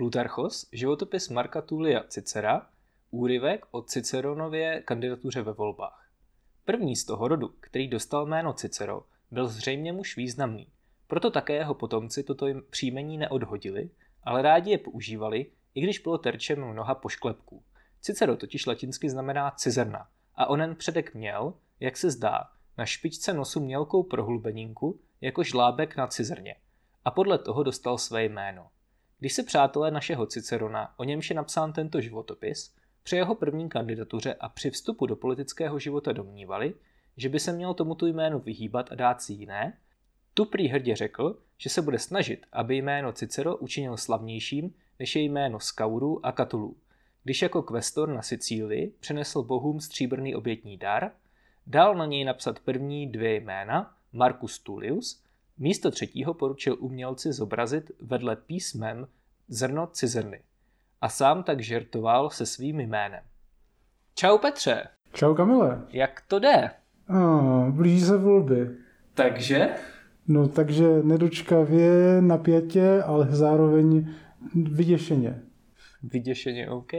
Plutarchos, životopis Marka Tulia Cicera, úryvek o Ciceronově kandidatuře ve volbách. První z toho rodu, který dostal jméno Cicero, byl zřejmě muž významný, proto také jeho potomci toto příjmení neodhodili, ale rádi je používali, i když bylo terčem mnoha pošklepků. Cicero totiž latinsky znamená cizerna a onen předek měl, jak se zdá, na špičce nosu mělkou prohlubeninku jako žlábek na cizrně a podle toho dostal své jméno. Když se přátelé našeho Cicerona, o němž je napsán tento životopis, při jeho první kandidatuře a při vstupu do politického života domnívali, že by se mělo tomuto jménu vyhýbat a dát si jiné, tu prý hrdě řekl, že se bude snažit, aby jméno Cicero učinil slavnějším než je jméno Skaurů a Katulů. Když jako kvestor na Sicílii přenesl bohům stříbrný obětní dar, dal na něj napsat první dvě jména, Marcus Tullius, místo třetího poručil umělci zobrazit vedle písmem zrno cizrny a sám tak žertoval se svým jménem. Čau Petře. Čau Kamile. Jak to jde? A, blíží se volby. Takže? No takže nedočkavě, napětě, ale zároveň vyděšeně. Vyděšeně, OK.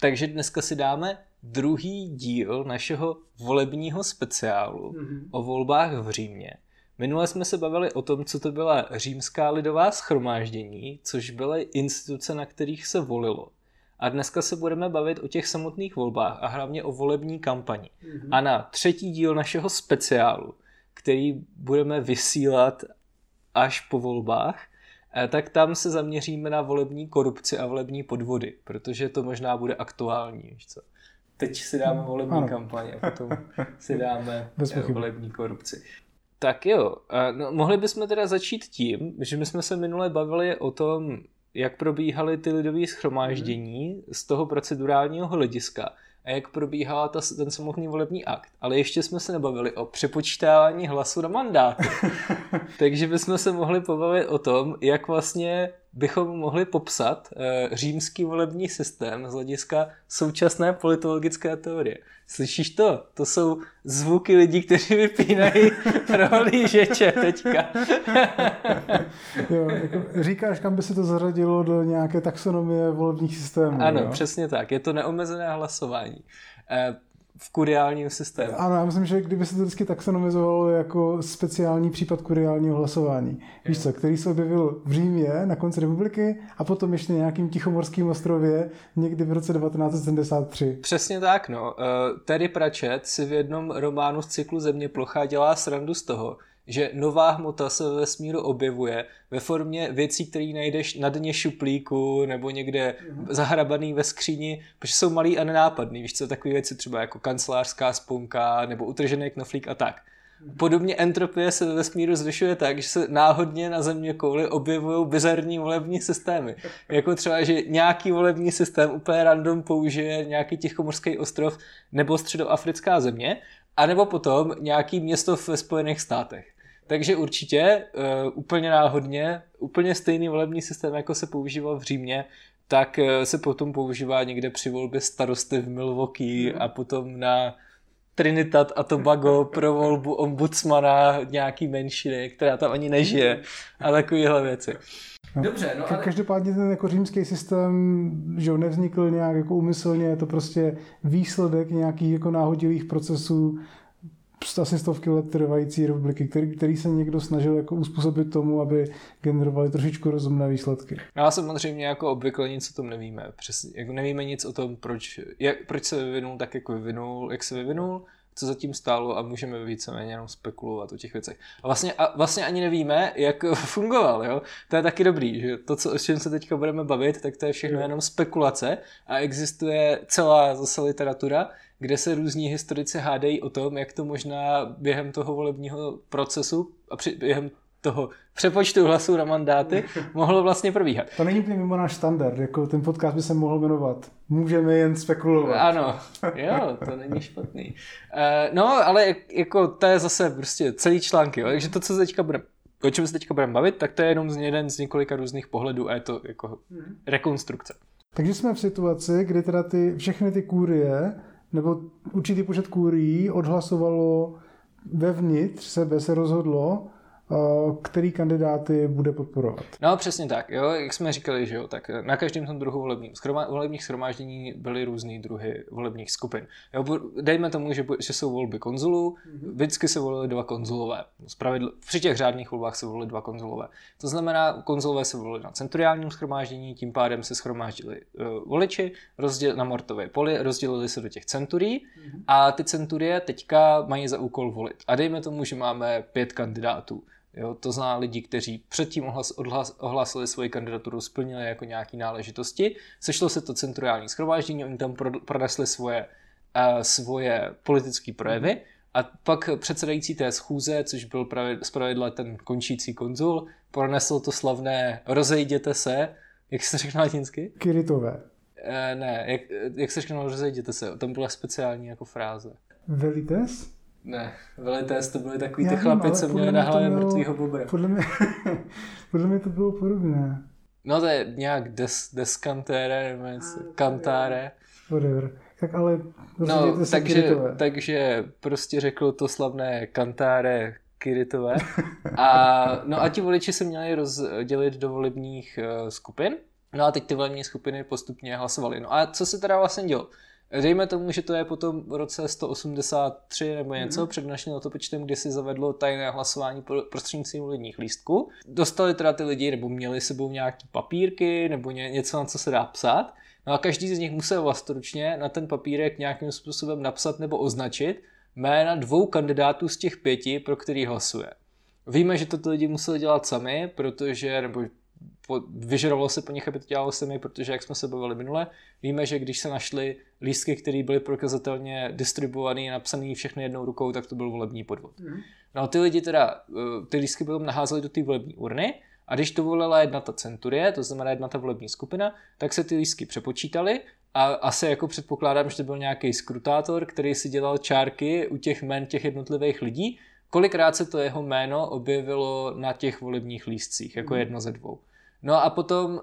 Takže dneska si dáme druhý díl našeho volebního speciálu mm-hmm. o volbách v Římě. Minule jsme se bavili o tom, co to byla římská lidová schromáždění, což byly instituce, na kterých se volilo. A dneska se budeme bavit o těch samotných volbách a hlavně o volební kampani. Mm-hmm. A na třetí díl našeho speciálu, který budeme vysílat až po volbách, eh, tak tam se zaměříme na volební korupci a volební podvody, protože to možná bude aktuální. Víš co? Teď si dáme volební ano. kampaň a potom si dáme eh, volební korupci. Tak jo, no, mohli bychom teda začít tím, že my jsme se minule bavili o tom, jak probíhaly ty lidové schromáždění z toho procedurálního hlediska a jak probíhala ta, ten samotný volební akt. Ale ještě jsme se nebavili o přepočítávání hlasu na mandát. Takže bychom se mohli pobavit o tom, jak vlastně bychom mohli popsat e, římský volební systém z hlediska současné politologické teorie. Slyšíš to? To jsou zvuky lidí, kteří vypínají rohlížeče teďka. jo, jako říkáš, kam by se to zařadilo do nějaké taxonomie volebních systémů. Ano, jo? přesně tak. Je to neomezené hlasování. V kuriálním systému. Ano, já myslím, že kdyby se to vždycky taxonomizovalo jako speciální případ kuriálního hlasování, víš co, který se objevil v Římě na konci republiky a potom ještě nějakým tichomorským ostrově někdy v roce 1973. Přesně tak, no. Uh, Terry Pratchett si v jednom románu z cyklu Země plochá dělá srandu z toho, že nová hmota se ve vesmíru objevuje ve formě věcí, které najdeš na dně šuplíku nebo někde mm. zahrabaný ve skříni, protože jsou malý a nenápadný. Víš co, takové věci třeba jako kancelářská sponka nebo utržený knoflík a tak. Mhm. Podobně entropie se ve vesmíru zvyšuje tak, že se náhodně na země kouli objevují bizarní volební systémy. Jako třeba, že nějaký volební systém úplně random použije nějaký tichomorský ostrov nebo středoafrická země, anebo potom nějaký město ve Spojených státech. Takže určitě uh, úplně náhodně, úplně stejný volební systém, jako se používal v Římě, tak uh, se potom používá někde při volbě starosty v Milwaukee mm. a potom na Trinidad a Tobago pro volbu ombudsmana nějaký menšiny, která tam ani nežije a takovéhle věci. No. Dobře, no ale... Každopádně ten jako římský systém, že nevznikl nějak jako umyslně, je to prostě výsledek nějakých jako náhodilých procesů, asi stovky let trvající republiky, který, který se někdo snažil jako uspůsobit tomu, aby generovali trošičku rozumné výsledky. No a samozřejmě jako obvykle nic o tom nevíme. Přesně, jako nevíme nic o tom, proč, jak, proč se vyvinul tak, jako vyvinul, jak se vyvinul, co zatím stálo a můžeme víceméně jenom spekulovat o těch věcech. A vlastně, a vlastně ani nevíme, jak fungoval, jo? To je taky dobrý, že to, co, o čem se teďka budeme bavit, tak to je všechno jenom spekulace a existuje celá zase literatura, kde se různí historici hádají o tom, jak to možná během toho volebního procesu a při, během toho přepočtu hlasů na mandáty mohlo vlastně probíhat. To není úplně mimo náš standard, jako ten podcast by se mohl jmenovat Můžeme jen spekulovat. Ano, jo, to není špatný. Uh, no, ale jako to je zase prostě celý články, jo? takže to, co teďka budeme o čem se teďka budeme bavit, tak to je jenom z jeden z několika různých pohledů a je to jako mhm. rekonstrukce. Takže jsme v situaci, kdy teda ty, všechny ty kůrie nebo určitý počet kůrií odhlasovalo vevnitř sebe, se rozhodlo, který kandidáty bude podporovat. No přesně tak, jo, jak jsme říkali, že jo, tak na každém tom druhu volebním, schroma, volebních schromáždění byly různé druhy volebních skupin. Jo, dejme tomu, že, že jsou volby konzulů, mm-hmm. vždycky se volily dva konzulové. Spravedl, při těch řádných volbách se volily dva konzulové. To znamená, konzulové se volili na centuriálním schromáždění, tím pádem se schromáždili uh, voliči rozděl, na Mortové poli, rozdělili se do těch centurí mm-hmm. a ty centurie teďka mají za úkol volit. A dejme tomu, že máme pět kandidátů. Jo, to zná lidi, kteří předtím ohlas, odhlas, ohlásili svoji kandidaturu, splnili jako nějaké náležitosti. Sešlo se to centrální schromáždění, oni tam pronesli svoje, uh, svoje politické projevy a pak předsedající té schůze, což byl zpravidla ten končící konzul, pronesl to slavné rozejděte se, jak se řekne latinsky? Kiritové. Uh, ne, jak, jak se řekne rozejděte se, tam byla speciální jako fráze. Velites? Ne, velités to byly takový ty chlapi, co měli na hlavě mrtvýho bobra. Podle mě, podle mě to bylo podobné. No to je nějak des, deskantere, nebo něco, kantáre. Whatever. Tak ale no, takže, takže prostě řekl to slavné kantáre Kiritové. A, no a ti voliči se měli rozdělit do volebních uh, skupin. No a teď ty volební skupiny postupně hlasovaly. No a co se teda vlastně dělo? Dejme tomu, že to je potom v roce 183 nebo něco mm. před naším letopočtem, kdy si zavedlo tajné hlasování prostřednictvím volebních lístků. Dostali teda ty lidi, nebo měli sebou nějaký papírky, nebo ně, něco, na co se dá psát. No a každý z nich musel vlastnoručně na ten papírek nějakým způsobem napsat nebo označit jména dvou kandidátů z těch pěti, pro který hlasuje. Víme, že to lidi museli dělat sami, protože, nebo vyžadovalo se po nich, aby to dělalo sami, protože jak jsme se bavili minule, víme, že když se našly lístky, které byly prokazatelně distribuované a napsané všechny jednou rukou, tak to byl volební podvod. Mm. No ty lidi teda, eh, ty lístky potom naházeli do té volební urny a když to volila jedna ta centurie, to znamená jedna ta volební skupina, tak se ty lístky přepočítaly a asi jako předpokládám, že to byl nějaký skrutátor, který si dělal čárky u těch jmen těch jednotlivých lidí, kolikrát se to jeho jméno objevilo na těch volebních lístcích, jako mm. jedno ze dvou. No a potom uh,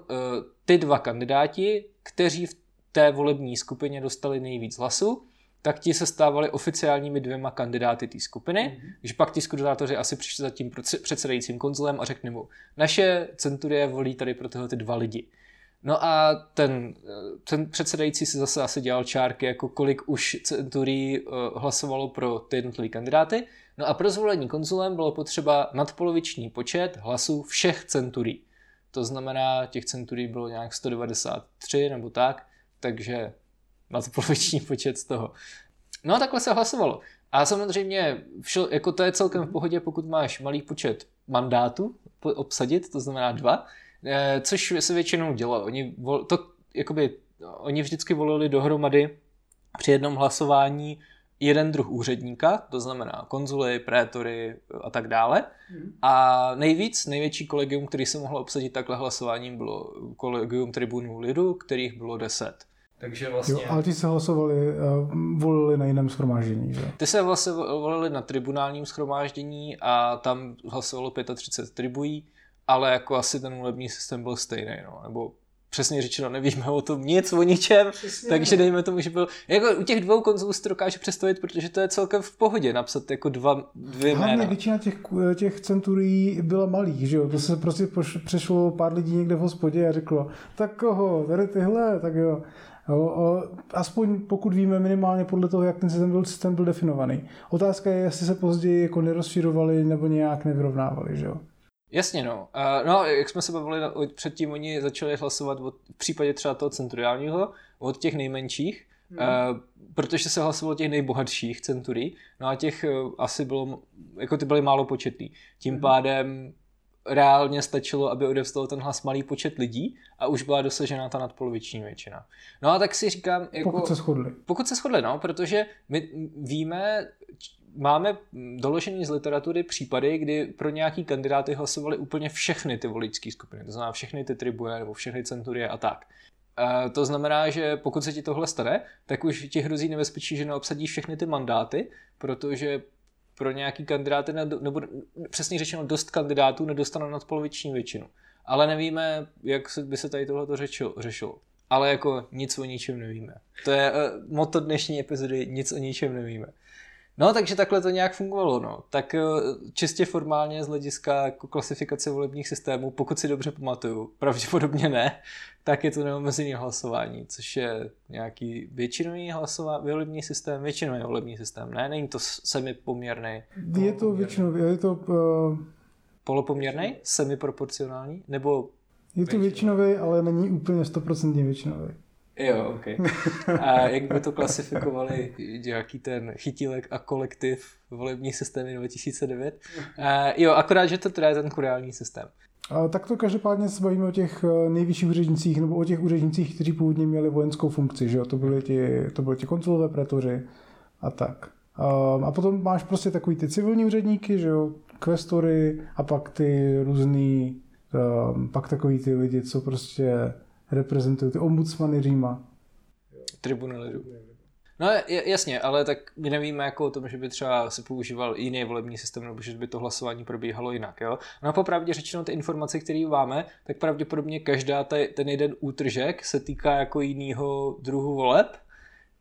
ty dva kandidáti, kteří v té volební skupině dostali nejvíc hlasů, tak ti se stávali oficiálními dvěma kandidáty té skupiny, mm-hmm. když pak ti skrutátoři asi přišli za tím předsedajícím konzulem a řekli mu, naše centurie volí tady pro tyhle ty dva lidi. No a ten, eh, ten předsedající si zase asi dělal čárky, jako kolik už centurí uh, hlasovalo pro ty jednotlivé kandidáty. No a pro zvolení konzulem bylo potřeba nadpoloviční počet hlasů všech centurí. To znamená, těch centurí bylo nějak 193 nebo tak, takže to poloviční počet z toho. No a takhle se hlasovalo. A samozřejmě, všel, jako to je celkem v pohodě, pokud máš malý počet mandátů obsadit, to znamená dva, eh, což se většinou dělo. Oni, to, jakoby, oni vždycky volili dohromady při jednom hlasování jeden druh úředníka, to znamená konzuly, prétory a tak dále. Hmm. A nejvíc, největší kolegium, který se mohlo obsadit takhle hlasováním, bylo kolegium tribunů lidu, kterých bylo deset. Takže vlastně... Jo, ale ty se hlasovali, uh, volili na jiném schromáždění, že? Ty se vlastně volili na tribunálním schromáždění a tam hlasovalo 35 tribují, ale jako asi ten volební systém byl stejný, no, nebo přesně řečeno nevíme o tom nic, o ničem, přesně, takže dejme tomu, že byl, jako u těch dvou konzulů si to dokáže představit, protože to je celkem v pohodě napsat jako dva, dvě Hlavně jména. většina těch, těch centurí byla malých, že jo, to se prostě přešlo pár lidí někde v hospodě a řeklo, tak koho, tady tyhle, tak jo. Jo, aspoň pokud víme minimálně podle toho, jak ten systém byl, systém byl definovaný. Otázka je, jestli se později jako nerozširovali nebo nějak nevyrovnávali, že jo. Jasně, no. Uh, no, jak jsme se bavili předtím, oni začali hlasovat od, v případě třeba toho centuriálního od těch nejmenších, hmm. uh, protože se hlasovalo těch nejbohatších centurí, no a těch uh, asi bylo, jako ty byly málo početný. Tím hmm. pádem reálně stačilo, aby odevstal ten hlas malý počet lidí a už byla dosažena ta nadpoloviční většina. No a tak si říkám... Jako, pokud se shodli. Pokud se shodli, no, protože my víme, máme doložený z literatury případy, kdy pro nějaký kandidáty hlasovali úplně všechny ty voličské skupiny, to znamená všechny ty tribuje nebo všechny centurie a tak. E, to znamená, že pokud se ti tohle stane, tak už ti hrozí nebezpečí, že neobsadíš všechny ty mandáty, protože pro nějaký kandidáty, nebo přesně řečeno dost kandidátů nedostanou nadpoloviční většinu. Ale nevíme, jak by se tady tohle řešilo. Ale jako nic o ničem nevíme. To je uh, moto dnešní epizody, nic o ničem nevíme. No, takže takhle to nějak fungovalo, no. Tak eh, čistě formálně z hlediska jako klasifikace volebních systémů, pokud si dobře pamatuju, pravděpodobně ne, tak je to neomezený hlasování, což je nějaký většinový hlasování, volební systém, většinový volební systém, ne? Není to semipoměrný? Je to většinový, je to... Uh... Polopoměrný? Semiproporcionální? Nebo... Je to většinový, ale není úplně 100% většinový. Jo, ok. A jak by to klasifikovali nějaký ten chytílek a kolektiv volební systémy 2009? A jo, akorát, že to teda je ten kuriální systém. A tak to každopádně se bavíme o těch eh, nejvyšších úřednicích, nebo o těch úřednicích, kteří původně měli vojenskou funkci, že jo? To byly ti, to byly ti konzulové pretoři a tak. A potom máš prostě takový ty civilní úředníky, že jo, kvestory a pak ty různý, um, pak takový ty lidi, co prostě reprezentují ty ombudsmany Říma. Tribuny lidu. No jasně, ale tak my nevíme jako o tom, že by třeba se používal jiný volební systém, nebo že by to hlasování probíhalo jinak. Jo? No a popravdě řečeno ty informace, které máme, tak pravděpodobně každá ten jeden útržek se týká jako jiného druhu voleb,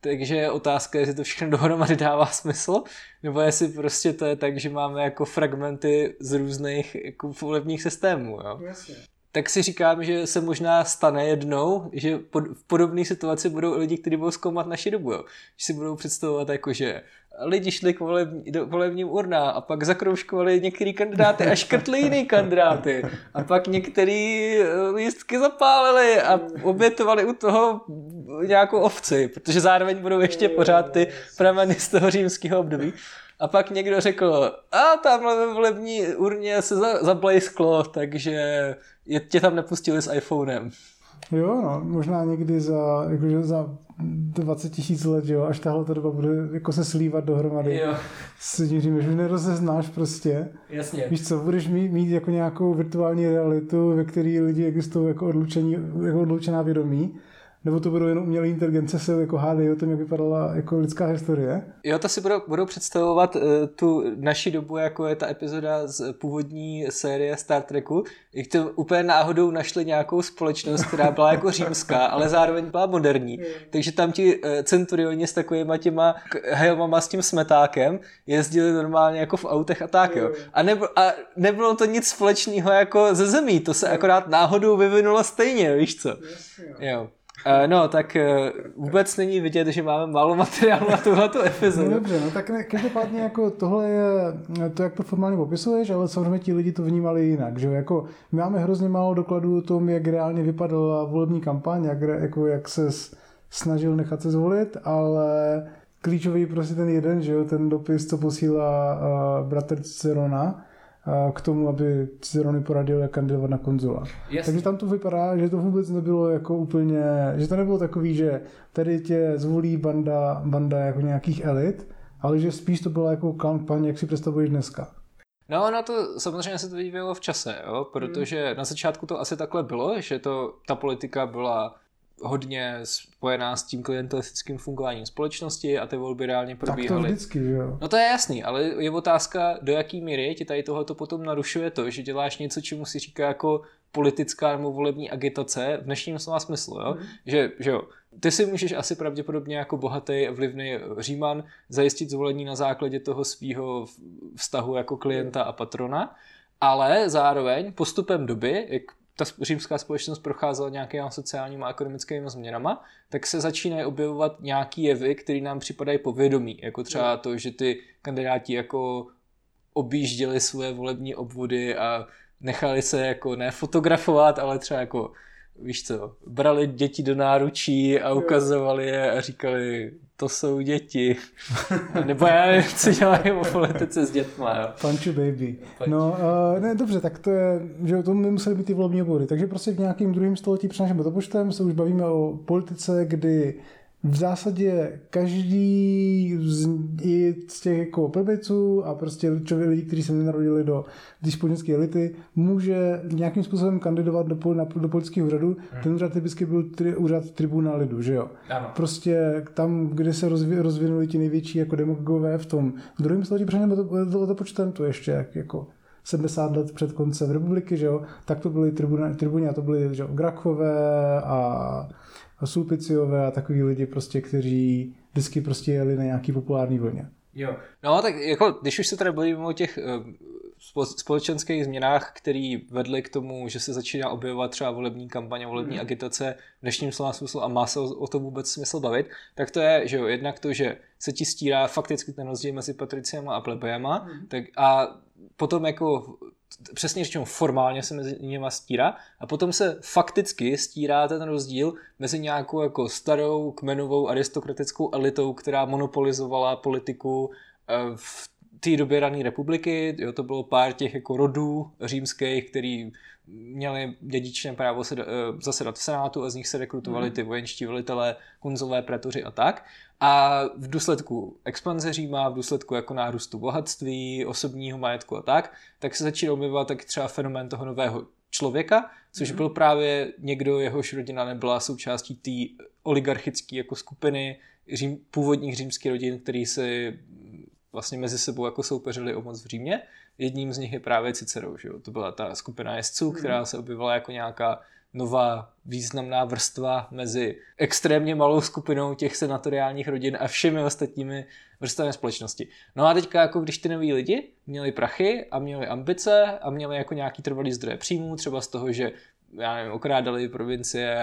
takže je otázka, jestli to všechno dohromady dává smysl, nebo jestli prostě to je tak, že máme jako fragmenty z různých jako volebních systémů. Jo? Jasně tak si říkám, že se možná stane jednou, že v podobné situaci budou lidi, kteří budou zkoumat naši dobu. Jo. Že si budou představovat jako, že lidi šli k volební, do volebním urna a pak zakroužkovali některý kandidáty a škrtli jiný kandidáty. A pak některý eh, lístky zapálili a obětovali u toho nějakou ovci, protože zároveň budou ještě pořád ty prameny z toho římského období. A pak někdo řekl, a tamhle ve volební urně se zablejsklo, takže je, tě tam nepustili s iPhonem. Jo, no, možná někdy za, jakože za 20 tisíc let, jo, až tahle ta doba bude jako se slívat dohromady jo. s tím, že nerozeznáš prostě. Jasně. Víš co, budeš mít, mít jako nějakou virtuální realitu, ve které lidi existují jako, odlučení, jako odlučená vědomí nebo to budou jenom umělé inteligence se jako hádají o tom, jak vypadala jako lidská historie? Jo, to si budou, budou představovat uh, tu naši dobu, jako je ta epizoda z původní série Star Treku, jak to úplně náhodou našli nějakou společnost, která byla jako římská, ale zároveň byla moderní. Takže tam ti uh, centurioni s takovýma těma helmama s tím smetákem jezdili normálně jako v autech a tak, jo. A, nebo, a nebylo to nic společného jako ze zemí, to se akorát náhodou vyvinulo stejně, víš co? Jo. Uh, no, tak uh, vůbec není vidět, že máme málo materiálu na tuhle epizodu. No dobře, no tak ne, každopádně jako tohle je to, jak to formálně popisuješ, ale samozřejmě ti lidi to vnímali jinak, že jako my máme hrozně málo dokladů o tom, jak reálně vypadala volební kampaň, jak, jako, jak se snažil nechat se zvolit, ale klíčový prostě ten jeden, že jo, ten dopis, co posílá uh, bratr Cerona, k tomu, aby Cicerony poradil, jak kandidovat na konzula. Jasně. Takže tam to vypadá, že to vůbec nebylo jako úplně, že to nebylo takový, že tady tě zvolí banda, banda jako nějakých elit, ale že spíš to byla jako kampaň, jak si představuješ dneska. No, na to samozřejmě se to vyvíjelo v čase, jo? protože hmm. na začátku to asi takhle bylo, že to, ta politika byla hodně spojená s tím klientelistickým fungováním společnosti a ty volby reálně probíhaly. Tak to vždycky, jo. No to je jasný, ale je otázka, do jaký míry ti tady tohoto potom narušuje to, že děláš něco, čemu si říká jako politická nebo volební agitace v dnešním slova smyslu, jo? Mm. Že, že jo, ty si můžeš asi pravděpodobně jako bohatý vlivný Říman zajistit zvolení na základě toho svého vztahu jako klienta a patrona, ale zároveň postupem doby, jak ta římská společnost procházela nějakými sociálními a ekonomickými změnama, tak se začínají objevovat nějaký jevy, které nám připadají povědomí, jako třeba to, že ty kandidáti jako objížděli své volební obvody a nechali se jako nefotografovat, ale třeba jako víš co, brali děti do náručí a ukazovali je a říkali, to jsou děti. Nebo já nevím, co dělají o politice s dětma. Jo. Punch baby. No, uh, ne, dobře, tak to je, že to by museli být ty volební obvody. Takže prostě v nějakým druhém století před naším letopočtem se už bavíme o politice, kdy v zásadě každý z, i z těch jako plebeců a prostě člověk, lidi, kteří se nenarodili do společenské elity, může nějakým způsobem kandidovat do, na, do politického úřadu. Hmm. Ten úřad typicky byl tri, úřad tribuna lidu, že jo? Ano. Prostě tam, kde se rozvi, rozvinuli ti největší jako demagogové v tom druhém století před to počtem, to ještě jak, jako 70 let před koncem republiky, že jo, tak to byly tribuny a to byly že jo, Grachové a Sulpiciové a takový lidi prostě, kteří vždycky prostě jeli na nějaký populární vlně. Jo. No tak jako, když už se tady bavíme o těch uh, společenských změnách, které vedly k tomu, že se začíná objevovat třeba volební kampaně, volební mm. agitace v dnešním slova smyslu a má se o, o tom vůbec smysl bavit, tak to je, že jo, jednak to, že se ti stírá fakticky ten rozdíl mezi patriciama a plebejama, mm. tak a potom jako přesně řečeno formálně se mezi nimi stírá. A potom se fakticky stírá ten rozdíl mezi nějakou jako starou kmenovou aristokratickou elitou, která monopolizovala politiku eh, v té době rané republiky, jo, to bylo pár těch jako rodů římských, který měli dědičné právo se, uh, zasedat v senátu a z nich se rekrutovali mhm. ty vojenští velitelé, konzolové pretoři a tak. A v důsledku expanze Říma, v důsledku jako nárůstu bohatství, osobního majetku a tak, tak se začíná objevovat tak třeba fenomén toho nového člověka, což mm-hmm. byl právě někdo, jehož rodina nebyla součástí té oligarchické jako skupiny řím, původních římských rodin, který si vlastně mezi sebou jako soupeřili o moc v Římě. Jedním z nich je právě Cicero, že jo? to byla ta skupina jezdců, mm-hmm. která se objevila jako nějaká nová významná vrstva mezi extrémně malou skupinou těch senatoriálních rodin a všemi ostatními vrstvami společnosti. No a teďka, jako když ty noví lidi měli prachy a měli ambice a měli jako nějaký trvalý zdroje příjmů, třeba z toho, že já nevím, okrádali provincie,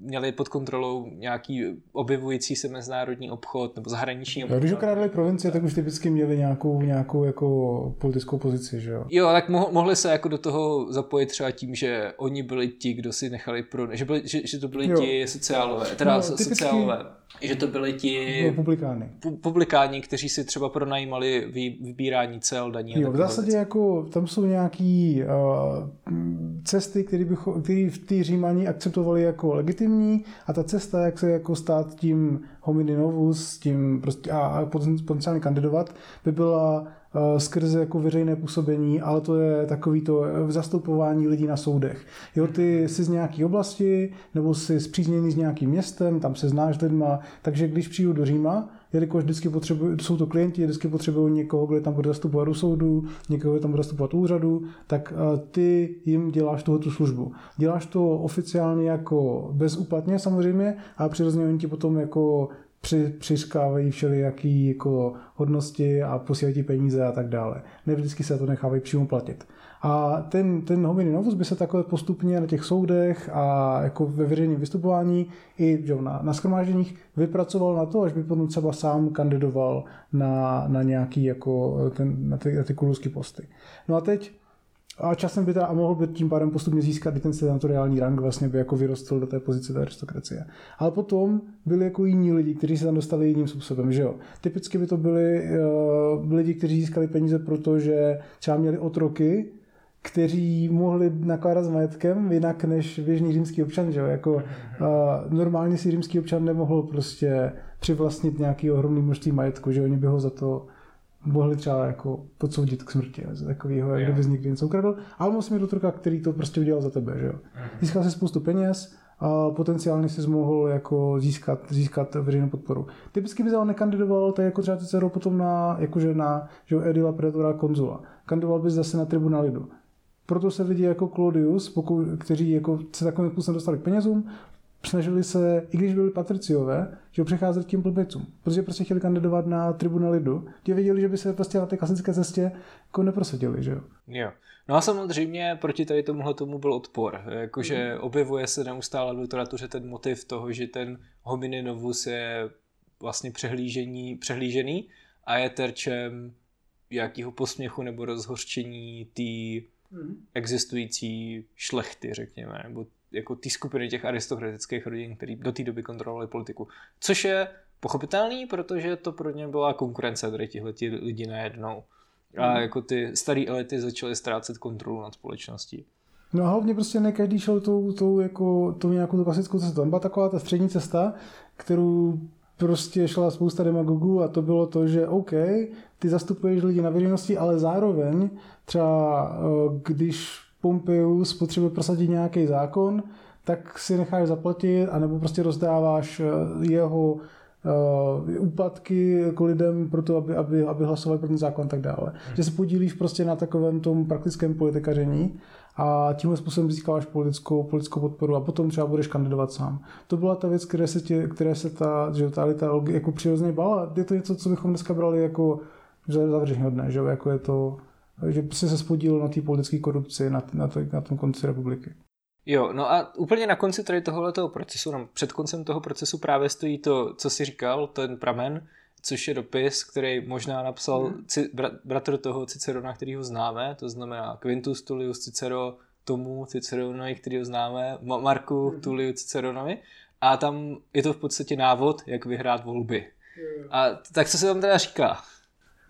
měli pod kontrolou nějaký objevující se mezinárodní obchod nebo zahraniční obchod. Když okrádali provincie, tak už typicky měli nějakou, nějakou jako politickou pozici, že jo? Jo, tak mo- mohli se jako do toho zapojit třeba tím, že oni byli ti, kdo si nechali pro... že, byli, že, že to byli jo. ti sociálové, teda no, typicky... sociálové že to byli ti publikáni. Pu- publikáni, kteří si třeba pronajímali vy, vybírání cel, daní. Jo, v zásadě věc. jako tam jsou nějaký uh, cesty, které v té Římani akceptovali jako legitimní a ta cesta, jak se jako stát tím hominy novus, tím prostě a, a potenciálně kandidovat, by byla Eh, skrze jako veřejné působení, ale to je takový to eh, zastupování lidí na soudech. Jo, ty jsi z nějaké oblasti, nebo jsi zpřízněný s nějakým městem, tam se znáš lidma, takže když přijdu do Říma, jelikož vždycky potřebují, jsou to klienti, vždycky potřebují někoho, kdo tam bude zastupovat u soudu, někoho, kdo tam bude zastupovat úřadu, tak eh, ty jim děláš tuhle tu službu. Děláš to oficiálně jako bezúplatně samozřejmě, a přirozeně oni ti potom jako při, přiškávají všelijaký jako hodnosti a posílají ti peníze a tak dále. Ne vždycky se to nechávají přímo platit. A ten, ten hominy novus by se takhle postupně na těch soudech a jako ve veřejném vystupování i že na, na schromážděních vypracoval na to, až by potom třeba sám kandidoval na, na nějaký jako ten, na ty, na ty kulurské posty. No a teď a časem by teda a mohl by tím pádem postupně získat i ten senatoriální rang, vlastně by jako vyrostl do té pozice té aristokracie. Ale potom byli jako jiní lidi, kteří se tam dostali jiným způsobem, že jo. Typicky by to byli uh, lidi, kteří získali peníze, protože třeba měli otroky, kteří mohli nakládat s majetkem jinak než běžný římský občan, že jo. Jako, uh, normálně si římský občan nemohl prostě přivlastnit nějaký ohromný množství majetku, že oni by ho za to mohli třeba jako podsoudit k smrti, z takového, jak kdyby z někdy něco ukradl, ale musím mít otroka, který to prostě udělal za tebe, že jo. Mhm. Získal si spoustu peněz, a potenciálně si mohl jako získat, získat veřejnou podporu. Typicky by ale nekandidoval, tak jako třeba Cicero potom na, jakože na že edila pretora konzula. Kandidoval by zase na tribunál lidu. Proto se lidi jako Claudius, pokud, kteří jako se takovým způsobem dostali k penězům, snažili se, i když byli patriciové, že přecházet k těm blbecům, protože prostě chtěli kandidovat na tribunal lidu, ti věděli, že by se prostě na té klasické cestě jako neprosadili, že jo. Jo. No a samozřejmě proti tady tomuhle tomu byl odpor. Jakože mm. objevuje se neustále v literatuře ten motiv toho, že ten hominy novus je vlastně přehlížení, přehlížený a je terčem jakýho posměchu nebo rozhořčení té mm. existující šlechty, řekněme, nebo jako té skupiny těch aristokratických rodin, který do té doby kontrolovali politiku. Což je pochopitelný, protože to pro ně byla konkurence tady tihle lidi najednou. A mm. jako ty staré elity začaly ztrácet kontrolu nad společností. No a hlavně prostě ne každý šel tou, tou, jako, tou nějakou tu klasickou cestu. Tam byla taková ta střední cesta, kterou prostě šla spousta demagogů a to bylo to, že OK, ty zastupuješ lidi na veřejnosti, ale zároveň třeba eh, když Pompeius potřebuje prosadit nějaký zákon, tak si necháš zaplatit, anebo prostě rozdáváš eh, jeho uh, úpadky jako lidem pro to, aby, aby, aby hlasovali pro ten zákon a tak dále. Hmm. Že se podílíš prostě na takovém tom praktickém politikaření a tímhle způsobem získáváš politickou, politickou podporu a potom třeba budeš kandidovat sám. To byla ta věc, které se, tě, které se ta, že ta elita jako přirozeně bala. Je to něco, co bychom dneska brali jako zavržení hodné, že jako je to, že se spodílil na té politické korupci na, na, to, na tom konci republiky. Jo, no a úplně na konci tady tohoto procesu, no, před koncem toho procesu právě stojí to, co jsi říkal, ten pramen, což je dopis, který možná napsal hmm. ci, bra, bratr toho Cicerona, který ho známe, to znamená Quintus Tullius Cicero tomu Ciceronovi, který ho známe, Marku hmm. Tulliu Ciceronovi a tam je to v podstatě návod, jak vyhrát volby. Hmm. A tak co se tam teda říká?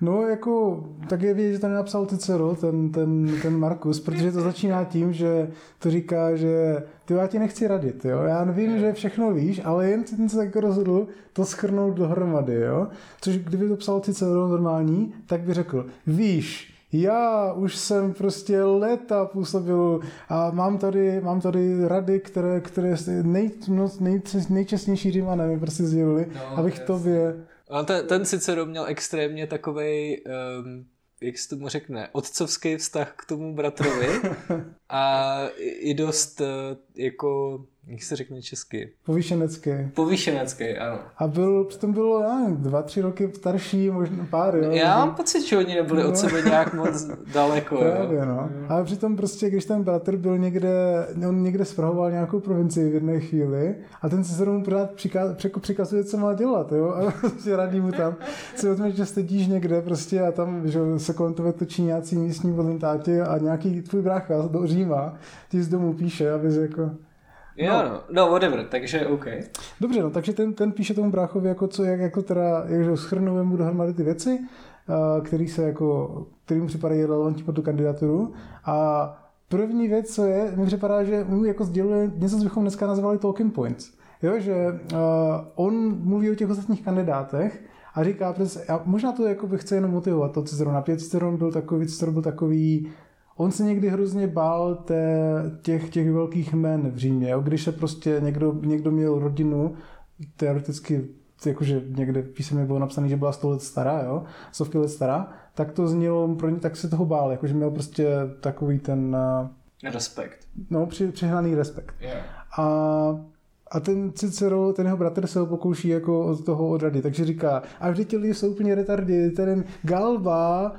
No, jako, tak je vidět, že to nenapsal Cicero, ten, ten, ten Markus, protože to začíná tím, že to říká, že ty já ti nechci radit, jo, já nevím, že všechno víš, ale jen jsem se tak rozhodl to schrnout dohromady, jo, což kdyby to psal Cicero normální, tak by řekl, víš, já už jsem prostě léta působil a mám tady, mám tady rady, které, které nej, no, nej, nejčestnější Římané mi prostě sdělili, no, abych yes. tobě a ten, ten sice měl extrémně takovej, um, jak se tomu řekne, otcovský vztah k tomu bratrovi a i dost uh, jako jak se řekne česky? Povýšenecký. Povýšenecký, ano. A byl, přitom bylo, já nevím, dva, tři roky starší, možná pár, jo. Já mám pocit, že oni nebyli no. od sebe nějak moc daleko, Právě, no. Ale přitom prostě, když ten bratr byl někde, on někde spravoval nějakou provincii v jedné chvíli a ten se mu pořád přikaz, přikazuje, co má dělat, jo. A prostě radí mu tam, si vezmeš, že sedíš někde prostě a tam, že se kolem tebe točí nějací místní potentáti a nějaký tvůj brácha do Říma ti z domu píše, aby jako Jo, no, no, no whatever, takže OK. Dobře, no, takže ten, ten píše tomu bráchovi, jako co, jak, jako teda, jak schrnuje mu dohromady ty věci, uh, který se jako, kterým připadají relevantní pro tu kandidaturu a první věc, co je, mi připadá, že mu jako sděluje něco, co bychom dneska nazvali talking points. Jo, že uh, on mluví o těch ostatních kandidátech a říká, a možná to jako by chce jenom motivovat to Cicerona. Ciceron byl takový, Ciceron byl takový On se někdy hrozně bál té, těch, těch velkých jmen v Římě. Jo? Když se prostě někdo, někdo měl rodinu, teoreticky jakože někde písemně bylo napsané, že byla 100 let stará, jo, stovky let stará, tak to znělo pro ně, tak se toho bál, jakože měl prostě takový ten... Respekt. No, při, přihnaný respekt. Yeah. A a ten Cicero, ten jeho bratr se ho pokouší jako od toho odradit, takže říká, a vždyť lidi jsou úplně retardi, ten Galba,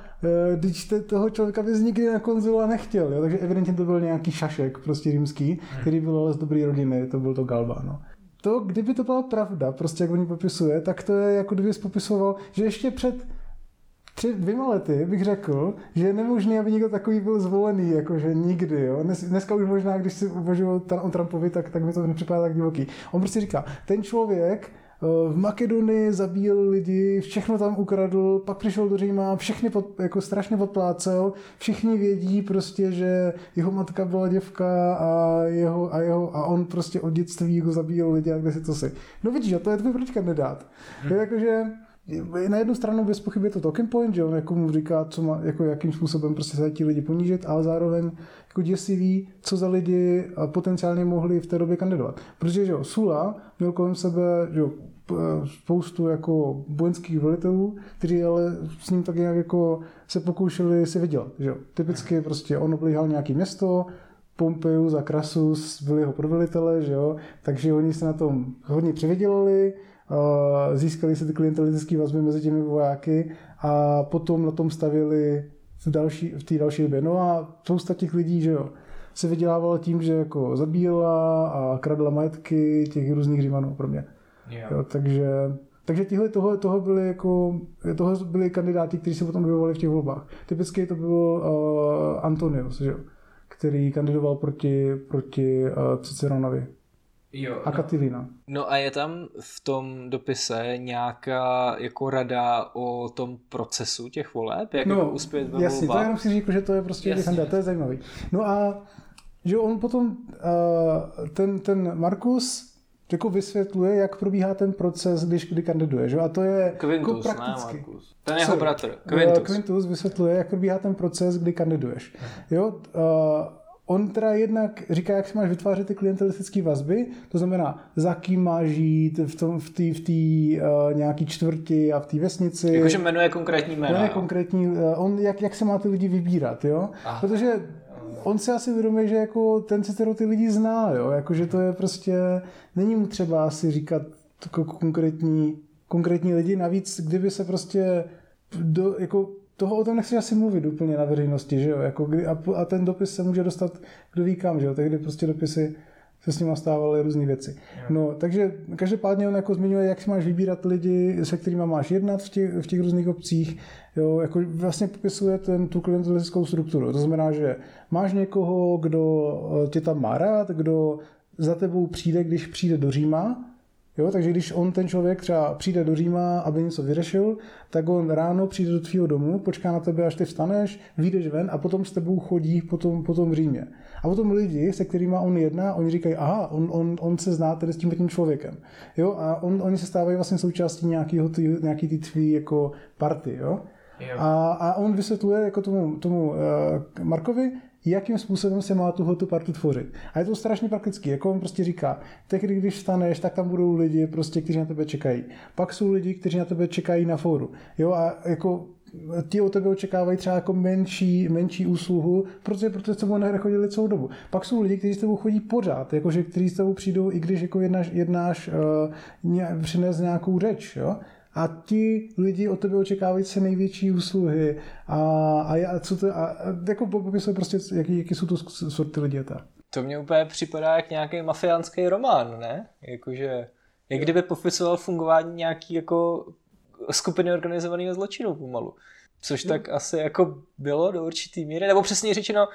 když eh, toho člověka bys nikdy na konzula nechtěl, jo? takže evidentně to byl nějaký šašek prostě římský, hmm. který byl ale z dobré rodiny, to byl to Galba, no. To, kdyby to byla pravda, prostě jak oni popisuje, tak to je jako kdyby popisoval, že ještě před před dvěma lety bych řekl, že je nemožné, aby někdo takový byl zvolený, jakože nikdy. Jo? Dnes, dneska už možná, když si uvažuju o Trumpovi, tak, tak mi to nepřipadá tak divoký. On prostě říká, ten člověk eh, v Makedonii zabíjel lidi, všechno tam ukradl, pak přišel do Říma, všechny pod, jako strašně podplácel, všichni vědí prostě, že jeho matka byla děvka a, jeho, a, jeho, a on prostě od dětství jako zabíjel lidi a kde si to si. No vidíš, a to je tvůj protikandidát. Hmm. Je jakože, na jednu stranu bez pochyby je to talking point, že on jako mu říká, co má, jako jakým způsobem prostě se ti lidi ponížit, ale zároveň jako děsivý, co za lidi potenciálně mohli v té době kandidovat. Protože že jo, Sula měl kolem sebe že jo, spoustu jako vojenských velitelů, kteří ale s ním tak nějak jako se pokoušeli si vydělat. Že. Typicky prostě on oblíhal nějaké město, Pompeius a Krasus byli jeho provelitele, že jo, takže oni se na tom hodně přivydělali, získali se ty klientelistické vazby mezi těmi vojáky a potom na tom stavili v, další, v té další době. No a spousta těch lidí, že jo, se vydělávala tím, že jako zabíjela a kradla majetky těch různých římanů pro mě. Yeah. Jo, takže takže tihle toho, toho byli jako, toho byli kandidáti, kteří se potom objevovali v těch volbách. Typicky to byl uh, Antonius, že který kandidoval proti, proti uh, Ciceronovi. Jo, a Katilina. No. no a je tam v tom dopise nějaká jako rada o tom procesu těch voleb, jak no, jako uspět ve jasně, volbách? to jenom si říkal, že to je prostě jasně. to je zajímavý. No a že on potom, uh, ten, ten Markus jako vysvětluje, jak probíhá ten proces, když kdy kandiduje, že? A to je Quintus, jako prakticky. Ne, Markus. Ten jeho bratr, Quintus. Quintus vysvětluje, jak probíhá ten proces, kdy kandiduješ. Jo? Uh, on teda jednak říká, jak si máš vytvářet ty klientelistické vazby, to znamená, za kým máš žít v té v tý, v tý, uh, nějaký čtvrti a v té vesnici. Jakože jmenuje konkrétní jména. Jmenuje konkrétní, uh, on, jak, jak se má ty lidi vybírat, jo? Aha. Protože on si asi uvědomuje, že jako ten Cicero ty lidi zná, jo? Jako, že to je prostě, není mu třeba asi říkat jako konkrétní, konkrétní lidi, navíc kdyby se prostě do, jako toho o tom nechci asi mluvit úplně na veřejnosti, že jo, jako a, a, ten dopis se může dostat kdo ví kam, že jo, tehdy prostě dopisy se s nima stávaly různé věci. No, takže každopádně on jako zmiňuje, jak si máš vybírat lidi, se kterými máš jednat v těch, v těch různých obcích, jo, jako vlastně popisuje ten, tu klientelistickou strukturu. To znamená, že máš někoho, kdo eh, tě tam má rád, kdo za tebou přijde, když přijde do Říma, Jo, takže když on, ten člověk třeba přijde do Říma, aby něco vyřešil, tak on ráno přijde do tvého domu, počká na tebe, až ty vstaneš, vyjdeš ven a potom s tebou chodí po tom, po tom Římě. A potom lidi, se kterými on jedná, oni říkají, aha, on, on, on se zná tedy s tím tím člověkem. Jo, a on, oni se stávají vlastně součástí nějakého tý, nějaký ty tvý jako party, jo. A, a on vysvětluje jako tomu, tomu uh, Markovi, jakým způsobem se má tuhle partu tvořit. A je to strašně praktický, jako on prostě říká, tehdy, když vstaneš, tak tam budou lidi, prostě, kteří na tebe čekají. Pak jsou lidi, kteří na tebe čekají na fóru. Jo, a jako ti od tebe očekávají třeba jako menší, menší úsluhu, protože, protože s tebou nechodili celou dobu. Pak jsou lidi, kteří s tebou chodí pořád, jakože kteří s tebou přijdou, i když jako jednáš, jednáš uh, ně, přines nějakou řeč, jo? a ti lidi od tebe očekávají se největší úsluhy a, a, a co to, a, jako popisuje prostě, jaký, jaký jsou to sorty lidí a tak. To mě úplně připadá jak nějaký mafiánský román, ne? Jakože, jak kdyby popisoval fungování nějaký jako skupiny organizovaného zločinu pomalu. Což no. tak asi jako bylo do určitý míry, nebo přesně řečeno,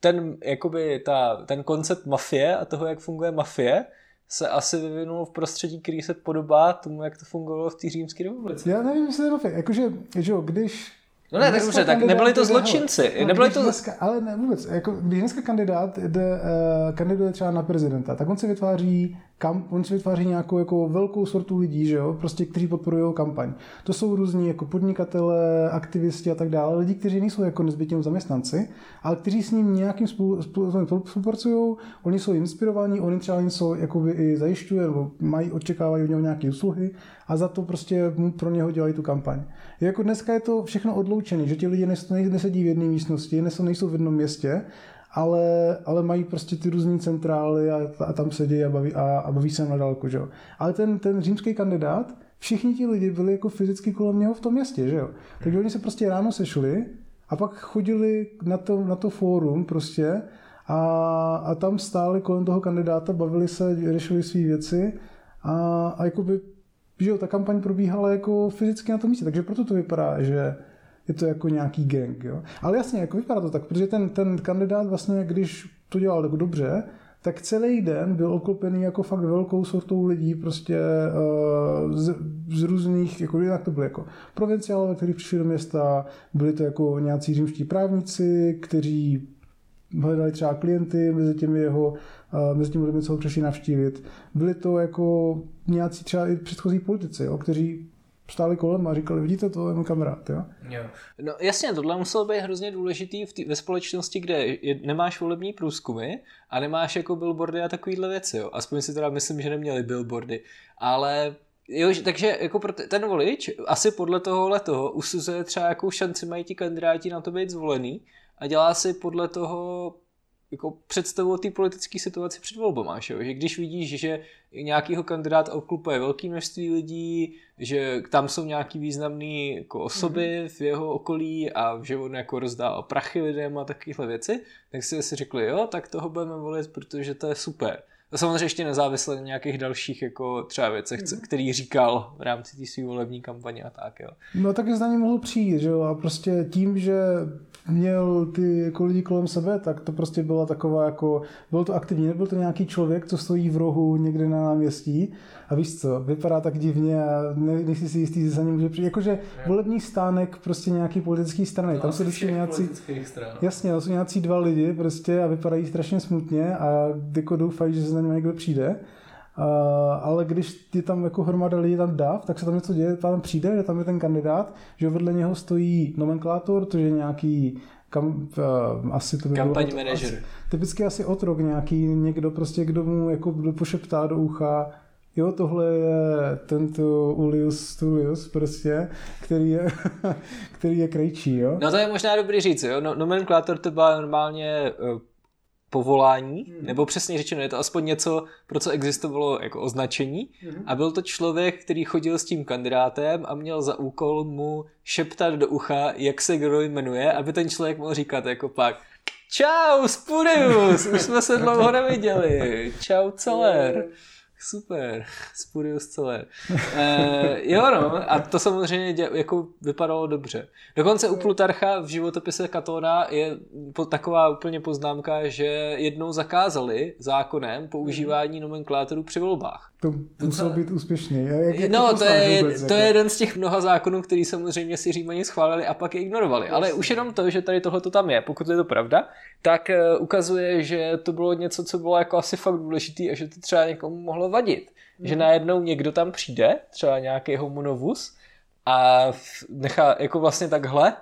ten, jakoby ta, ten koncept mafie a toho, jak funguje mafie, se asi vyvinul v prostředí, který se podobá tomu, jak to fungovalo v té římské republice. Já nevím, jestli to je Jakože, že jo, když No ne, tak dobře, tak nebyli to zločinci. No, nebyli to... Dneska, ale ne, vůbec, jako, když dneska kandidát jde, uh, kandiduje třeba na prezidenta, tak on si vytváří kam, on si vytváří nějakou jako velkou sortu lidí, že jo, prostě, kteří podporují kampaň. To jsou různí jako podnikatele, aktivisti a tak dále, lidi, kteří nejsou jako nezbytně zaměstnanci, ale kteří s ním nějakým způsobem spolupracují, oni jsou inspirovaní, oni třeba něco jakoby i zajišťují, nebo mají, očekávají od něho nějaké úsluhy a za to prostě pro něho dělají tu kampaň. Jako dneska je to všechno odloučené, že ti lidi nesedí v jedné místnosti, nejsou, nejsou v jednom městě ale, ale mají prostě ty různé centrály a, a tam sedí a baví, a, a baví se na dálku, že jo. Ale ten, ten římský kandidát, všichni ti lidi byli jako fyzicky kolem něho v tom městě, že jo. Takže oni se prostě ráno sešli a pak chodili na to, na to fórum prostě a, a tam stáli kolem toho kandidáta, bavili se, řešili své věci a, a jakoby, že jo, ta kampaň probíhala jako fyzicky na tom místě, takže proto to vypadá, že je to jako nějaký gang. Jo? Ale jasně, jako vypadá to tak, protože ten, ten kandidát vlastně, když to dělal tak dobře, tak celý den byl oklopený jako fakt velkou sortou lidí, prostě uh, z, z různých, jako jak to bylo, jako provinciálové, kteří přišli do města, byli to jako nějací římští právníci, kteří hledali třeba klienty mezi těmi jeho, uh, mezi těmi lidmi, co ho přišli navštívit. Byli to jako nějací třeba i předchozí politici, jo, kteří stáli kolem a říkali, vidíte, to je můj kamarád, jo? jo. No jasně, tohle muselo být hrozně důležitý v tý, ve společnosti, kde je, nemáš volební průzkumy a nemáš jako billboardy a takovýhle věci, jo. Aspoň si teda myslím, že neměli billboardy, ale Jo, takže jako pro ten volič asi podle tohohle toho usuzuje třeba jakou šanci mají ti kandidáti na to být zvolený a dělá si podle toho jako představu o té politické situaci před volbama, že, že když vidíš, že nějakýho kandidáta obklupuje velké množství lidí, že tam jsou nějaký významné jako osoby mm. v jeho okolí a že on jako rozdá prachy lidem a takovéhle věci, tak si si řekli, jo, tak toho budeme volit, protože to je super. To samozřejmě ještě nezávisle na nějakých dalších jako třeba věcech, mm. který říkal v rámci té své volební kampaně a tak, jo. No tak za ním mohl přijít, že jo, a prostě tím, že měl ty jako lidi kolem sebe, tak to prostě byla taková jako, byl to aktivní, nebyl to nějaký člověk, co stojí v rohu někde na náměstí a víš co, vypadá tak divně a ne, nejsi si jistý, že za ním může přijít. Jakože volební stánek prostě nějaký politický strany, no, tam jsou vždycky nějací, jasně, tam jsou nějací dva lidi prostě a vypadají strašně smutně a jako doufají, že se na ně někdo přijde. Uh, ale když je tam jako hromada lidí tam dáv, tak se tam něco děje, tam přijde, že tam je ten kandidát, že vedle něho stojí nomenklátor, to je nějaký kam, uh, asi to by Kampaň bylo, manager. Asi, typicky asi otrok nějaký, někdo prostě, kdo mu jako pošeptá do ucha, jo, tohle je tento Ulius Tullius prostě, který je, který je krejčí, jo. No to je možná dobrý říct, jo. No, nomenklátor to byla normálně uh, povolání, hmm. nebo přesně řečeno, je to aspoň něco, pro co existovalo jako označení hmm. a byl to člověk, který chodil s tím kandidátem a měl za úkol mu šeptat do ucha, jak se kdo jmenuje, aby ten člověk mohl říkat jako pak Čau, Spurius, už jsme se dlouho neviděli. Čau, Celer. Super, Spurius celé. E, jo no, a to samozřejmě dě, jako vypadalo dobře. Dokonce u Plutarcha v životopise Katona je po, taková úplně poznámka, že jednou zakázali zákonem používání nomenklátorů při volbách. To muselo být úspěšný. Jak, jak no, to, to je, vůbec, to jako? je jeden z těch mnoha zákonů, který samozřejmě si Římani schválili a pak je ignorovali. Jasně. Ale už jenom to, že tady tohle to tam je, pokud je to pravda, tak uh, ukazuje, že to bylo něco, co bylo jako asi fakt důležité a že to třeba někomu mohlo vadit. Hmm. Že najednou někdo tam přijde, třeba nějaký homo novus, a nechá jako vlastně takhle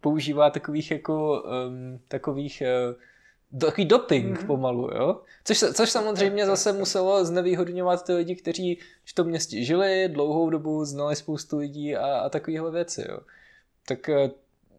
používá takových jako um, takových uh, takový doping mm. pomalu, jo? Což, což samozřejmě zase muselo znevýhodňovat ty lidi, kteří v tom městě žili, dlouhou dobu znali spoustu lidí a, a takovéhle věci, jo? Tak eh,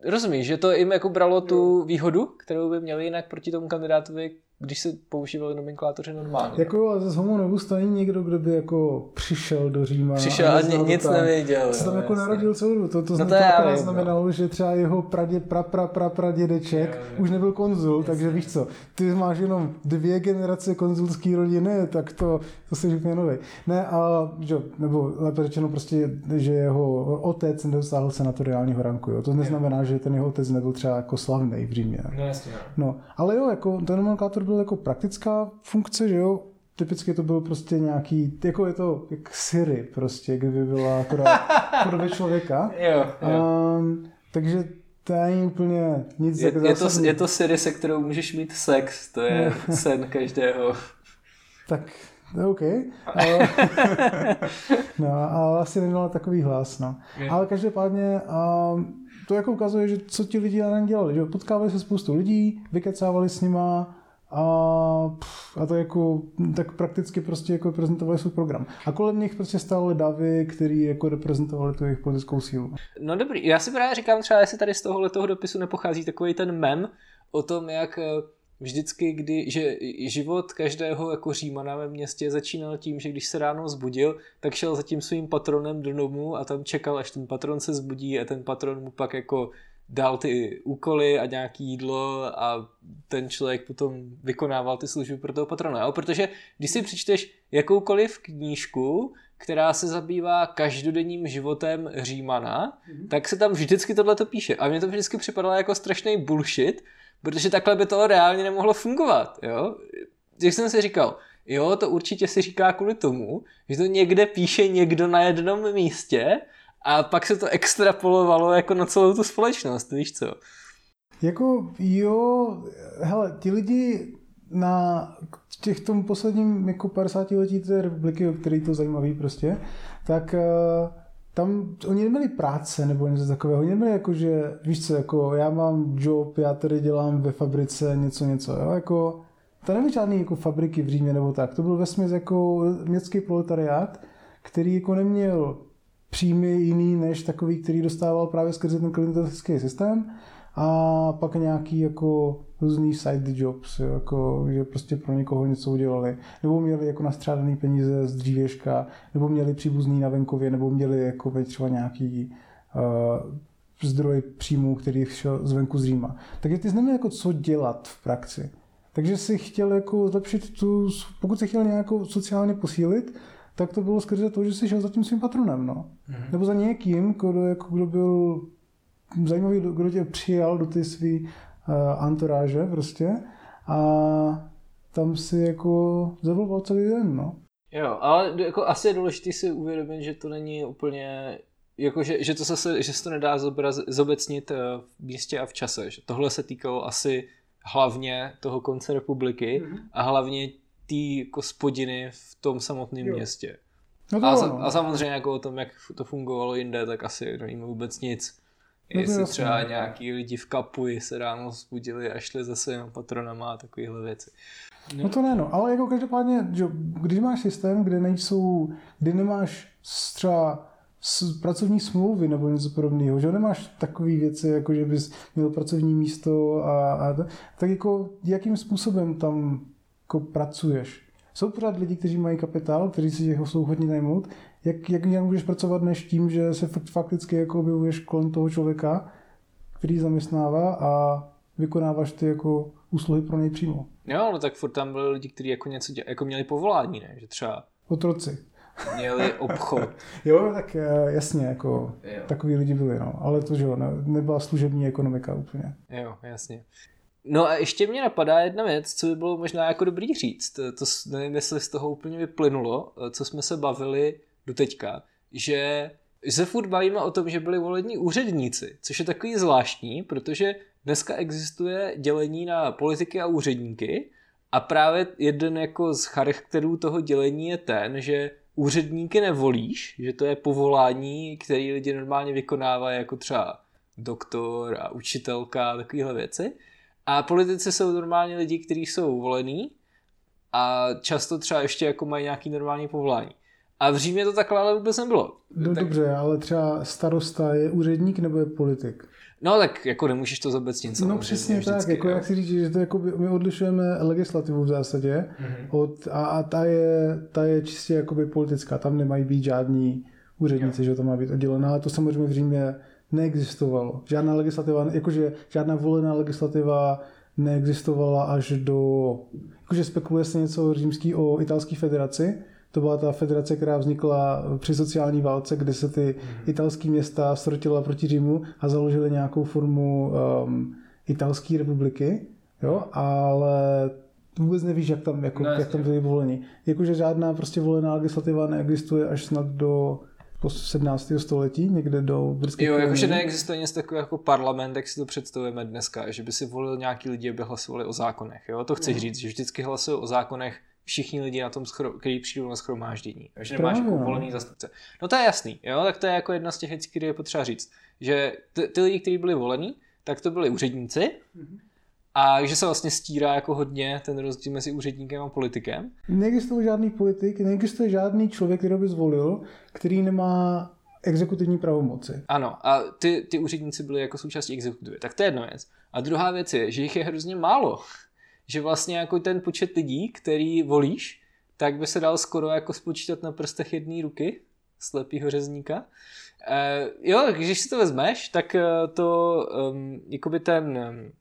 rozumíš, že to jim jako bralo tu výhodu, kterou by měli jinak proti tomu kandidátovi, když se používali nomenklátoři normálně. Jako jo, z Homo novus to není někdo, kdo by jako přišel do Říma. Přišel a, a nic tam, nevěděl. Se tam jako narodil celou To, to, no to, to znamenalo, že třeba jeho pradě, pra, pra, pra, pradědeček jo, jo. už nebyl konzul, Jasně. takže víš co, ty máš jenom dvě generace konzulské rodiny, tak to si řekne nový. Ne, a, že, nebo lépe řečeno prostě, že jeho otec nedosáhl senatoriálního ranku. Jo. To neznamená, že ten jeho otec nebyl třeba jako slavný v Římě. No, jasně, no. ale jo, jako ten nomenklátor byl jako praktická funkce, že jo, typicky to byl prostě nějaký, jako je to jak Siri prostě, kdyby byla akorát podobě člověka. jo, jo. Um, takže to není úplně nic je, je, to, je to Siri, se kterou můžeš mít sex, to je sen každého. Tak, OK. Ale, no, ale asi neměla takový hlas, no. Je. Ale každopádně um, to jako ukazuje, že co ti lidi dělali, že potkávali se spoustu lidí, vykecávali s nima, a, a to jako, tak prakticky prostě jako prezentovali svůj program. A kolem nich prostě stály davy, který jako reprezentovali tu jejich politickou sílu. No dobrý, já si právě říkám třeba, jestli tady z tohohle toho dopisu nepochází takový ten mem o tom, jak eh, vždycky, kdy, že život každého jako Římana ve městě začínal tím, že když se ráno zbudil, tak šel za tím svým patronem do domu a tam čekal, až ten patron se zbudí a ten patron mu pak jako dal ty úkoly a nějaký jídlo a ten člověk potom vykonával ty služby pro toho patrona. Jo? Protože když si přečteš jakoukoliv knížku, která se zabývá každodenním životem Římana, mm-hmm. tak se tam vždycky tohle to píše. A mně to vždycky připadalo jako strašný bullshit, protože takhle by to reálně nemohlo fungovat. Jo? Jak jsem si říkal, jo, to určitě si říká kvůli tomu, že to někde píše někdo na jednom místě a pak se to extrapolovalo jako na celou tu společnost, víš co? Jako jo, hele, ti lidi na těch tom posledním jako 50 letí té republiky, který to zajímavý prostě, tak uh, tam oni neměli práce nebo něco takového. Oni neměli jako, že víš co, jako já mám job, já tady dělám ve fabrice něco, něco, jo, jako to nebyly žádný jako fabriky v Římě nebo tak. To byl vesměs jako městský proletariát, který jako neměl příjmy jiný než takový, který dostával právě skrze ten klientelistický systém a pak nějaký jako různý side jobs, jo, jako, že prostě pro někoho něco udělali, nebo měli jako nastřádaný peníze z dřívěžka, nebo měli příbuzný na venkově, nebo měli jako třeba nějaký uh, zdroj příjmů, který šel zvenku z Říma. Takže ty jsi neměl jako co dělat v praxi. Takže si chtěl jako zlepšit tu, pokud si chtěl nějakou sociálně posílit, tak to bylo skrze to, že jsi šel za tím svým patronem, no. Mm-hmm. Nebo za někým, kdo, jako, kdo byl zajímavý, kdo tě přijal do ty svý uh, antoráže prostě a tam si jako zavolal celý den, no. Jo, ale jako asi je důležité si uvědomit, že to není úplně jako, že, že, to zase, že se to nedá zobraz, zobecnit eh, v místě a v čase. Že tohle se týkalo asi hlavně toho konce republiky mm-hmm. a hlavně té jako spodiny v tom samotném městě. No to a, no. a samozřejmě jako o tom, jak to fungovalo jinde, tak asi nevíme vůbec nic. No Jestli třeba nějaký lidi v kapuji se ráno vzbudili a šli za svými patronama a takovéhle věci. No. no to ne, no. ale jako každopádně, že když máš systém, kde nejsou, kde nemáš třeba pracovní smlouvy nebo něco podobného, že nemáš takové věci, jako že bys měl pracovní místo a, a tak jako jakým způsobem tam jako pracuješ? Jsou pořád lidi, kteří mají kapitál, kteří si jeho jsou hodně najmout. Jak, jak nějak můžeš pracovat než tím, že se fakticky jako objevuješ kolem toho člověka, který zaměstnává a vykonáváš ty jako úsluhy pro něj přímo. Jo, no tak furt tam byli lidi, kteří jako něco dělali, jako měli povolání, ne? Že třeba... Otroci. Měli obchod. jo, tak eh, jasně, jako jo. takový lidi byli, no. Ale to, že jo, ne, nebyla služební ekonomika úplně. Jo, jasně. No a ještě mě napadá jedna věc, co by bylo možná jako dobrý říct. To, nevím, jestli z toho úplně vyplynulo, co jsme se bavili do teďka, že se furt bavíme o tom, že byli volení úředníci, což je takový zvláštní, protože dneska existuje dělení na politiky a úředníky a právě jeden jako z charakterů toho dělení je ten, že úředníky nevolíš, že to je povolání, který lidi normálně vykonávají jako třeba doktor a učitelka a takovéhle věci. A politici jsou normálně lidi, kteří jsou volení a často třeba ještě jako mají nějaký normální povolání. A v Římě to takhle ale vůbec nebylo. No tak... dobře, ale třeba starosta je úředník nebo je politik? No tak jako nemůžeš to zobecnit No přesně vždycky, tak, jako jak si říct, že to jako my odlišujeme legislativu v zásadě mm-hmm. od, a, a ta, je, ta je čistě jakoby politická, tam nemají být žádní úředníci, jo. že to má být oddělená, ale to samozřejmě v Římě neexistovalo. Žádná legislativa, jakože žádná volená legislativa neexistovala až do, jakože spekuluje se něco římský o italské federaci, to byla ta federace, která vznikla při sociální válce, kde se ty mm-hmm. italské města srotila proti Římu a založili nějakou formu um, italské republiky, jo, ale vůbec nevíš, jak tam, jako, no, jak tam byli volení. Jakože žádná prostě volená legislativa neexistuje až snad do 17. století, někde do brzké Jo, jakože neexistuje nic takového jako parlament, jak si to představujeme dneska, že by si volil nějaký lidi, aby hlasovali o zákonech. Jo? To chceš no. říct, že vždycky hlasují o zákonech všichni lidi na tom, schro- který přijdou na schromáždění. Takže nemáš jako volený zastupce. No to je jasný, jo, tak to je jako jedna z těch věcí, které je potřeba říct. Že ty, ty lidi, kteří byli volení, tak to byli úředníci mm-hmm. A že se vlastně stírá jako hodně ten rozdíl mezi úředníkem a politikem. Neexistuje žádný politik, neexistuje žádný člověk, který by zvolil, který nemá exekutivní pravomoci. Ano, a ty, ty úředníci byli jako součástí exekutivy. Tak to je jedna věc. A druhá věc je, že jich je hrozně málo že vlastně jako ten počet lidí, který volíš, tak by se dal skoro jako spočítat na prstech jedné ruky slepýho řezníka. E, jo, když si to vezmeš, tak eh, to um, jakoby ten um,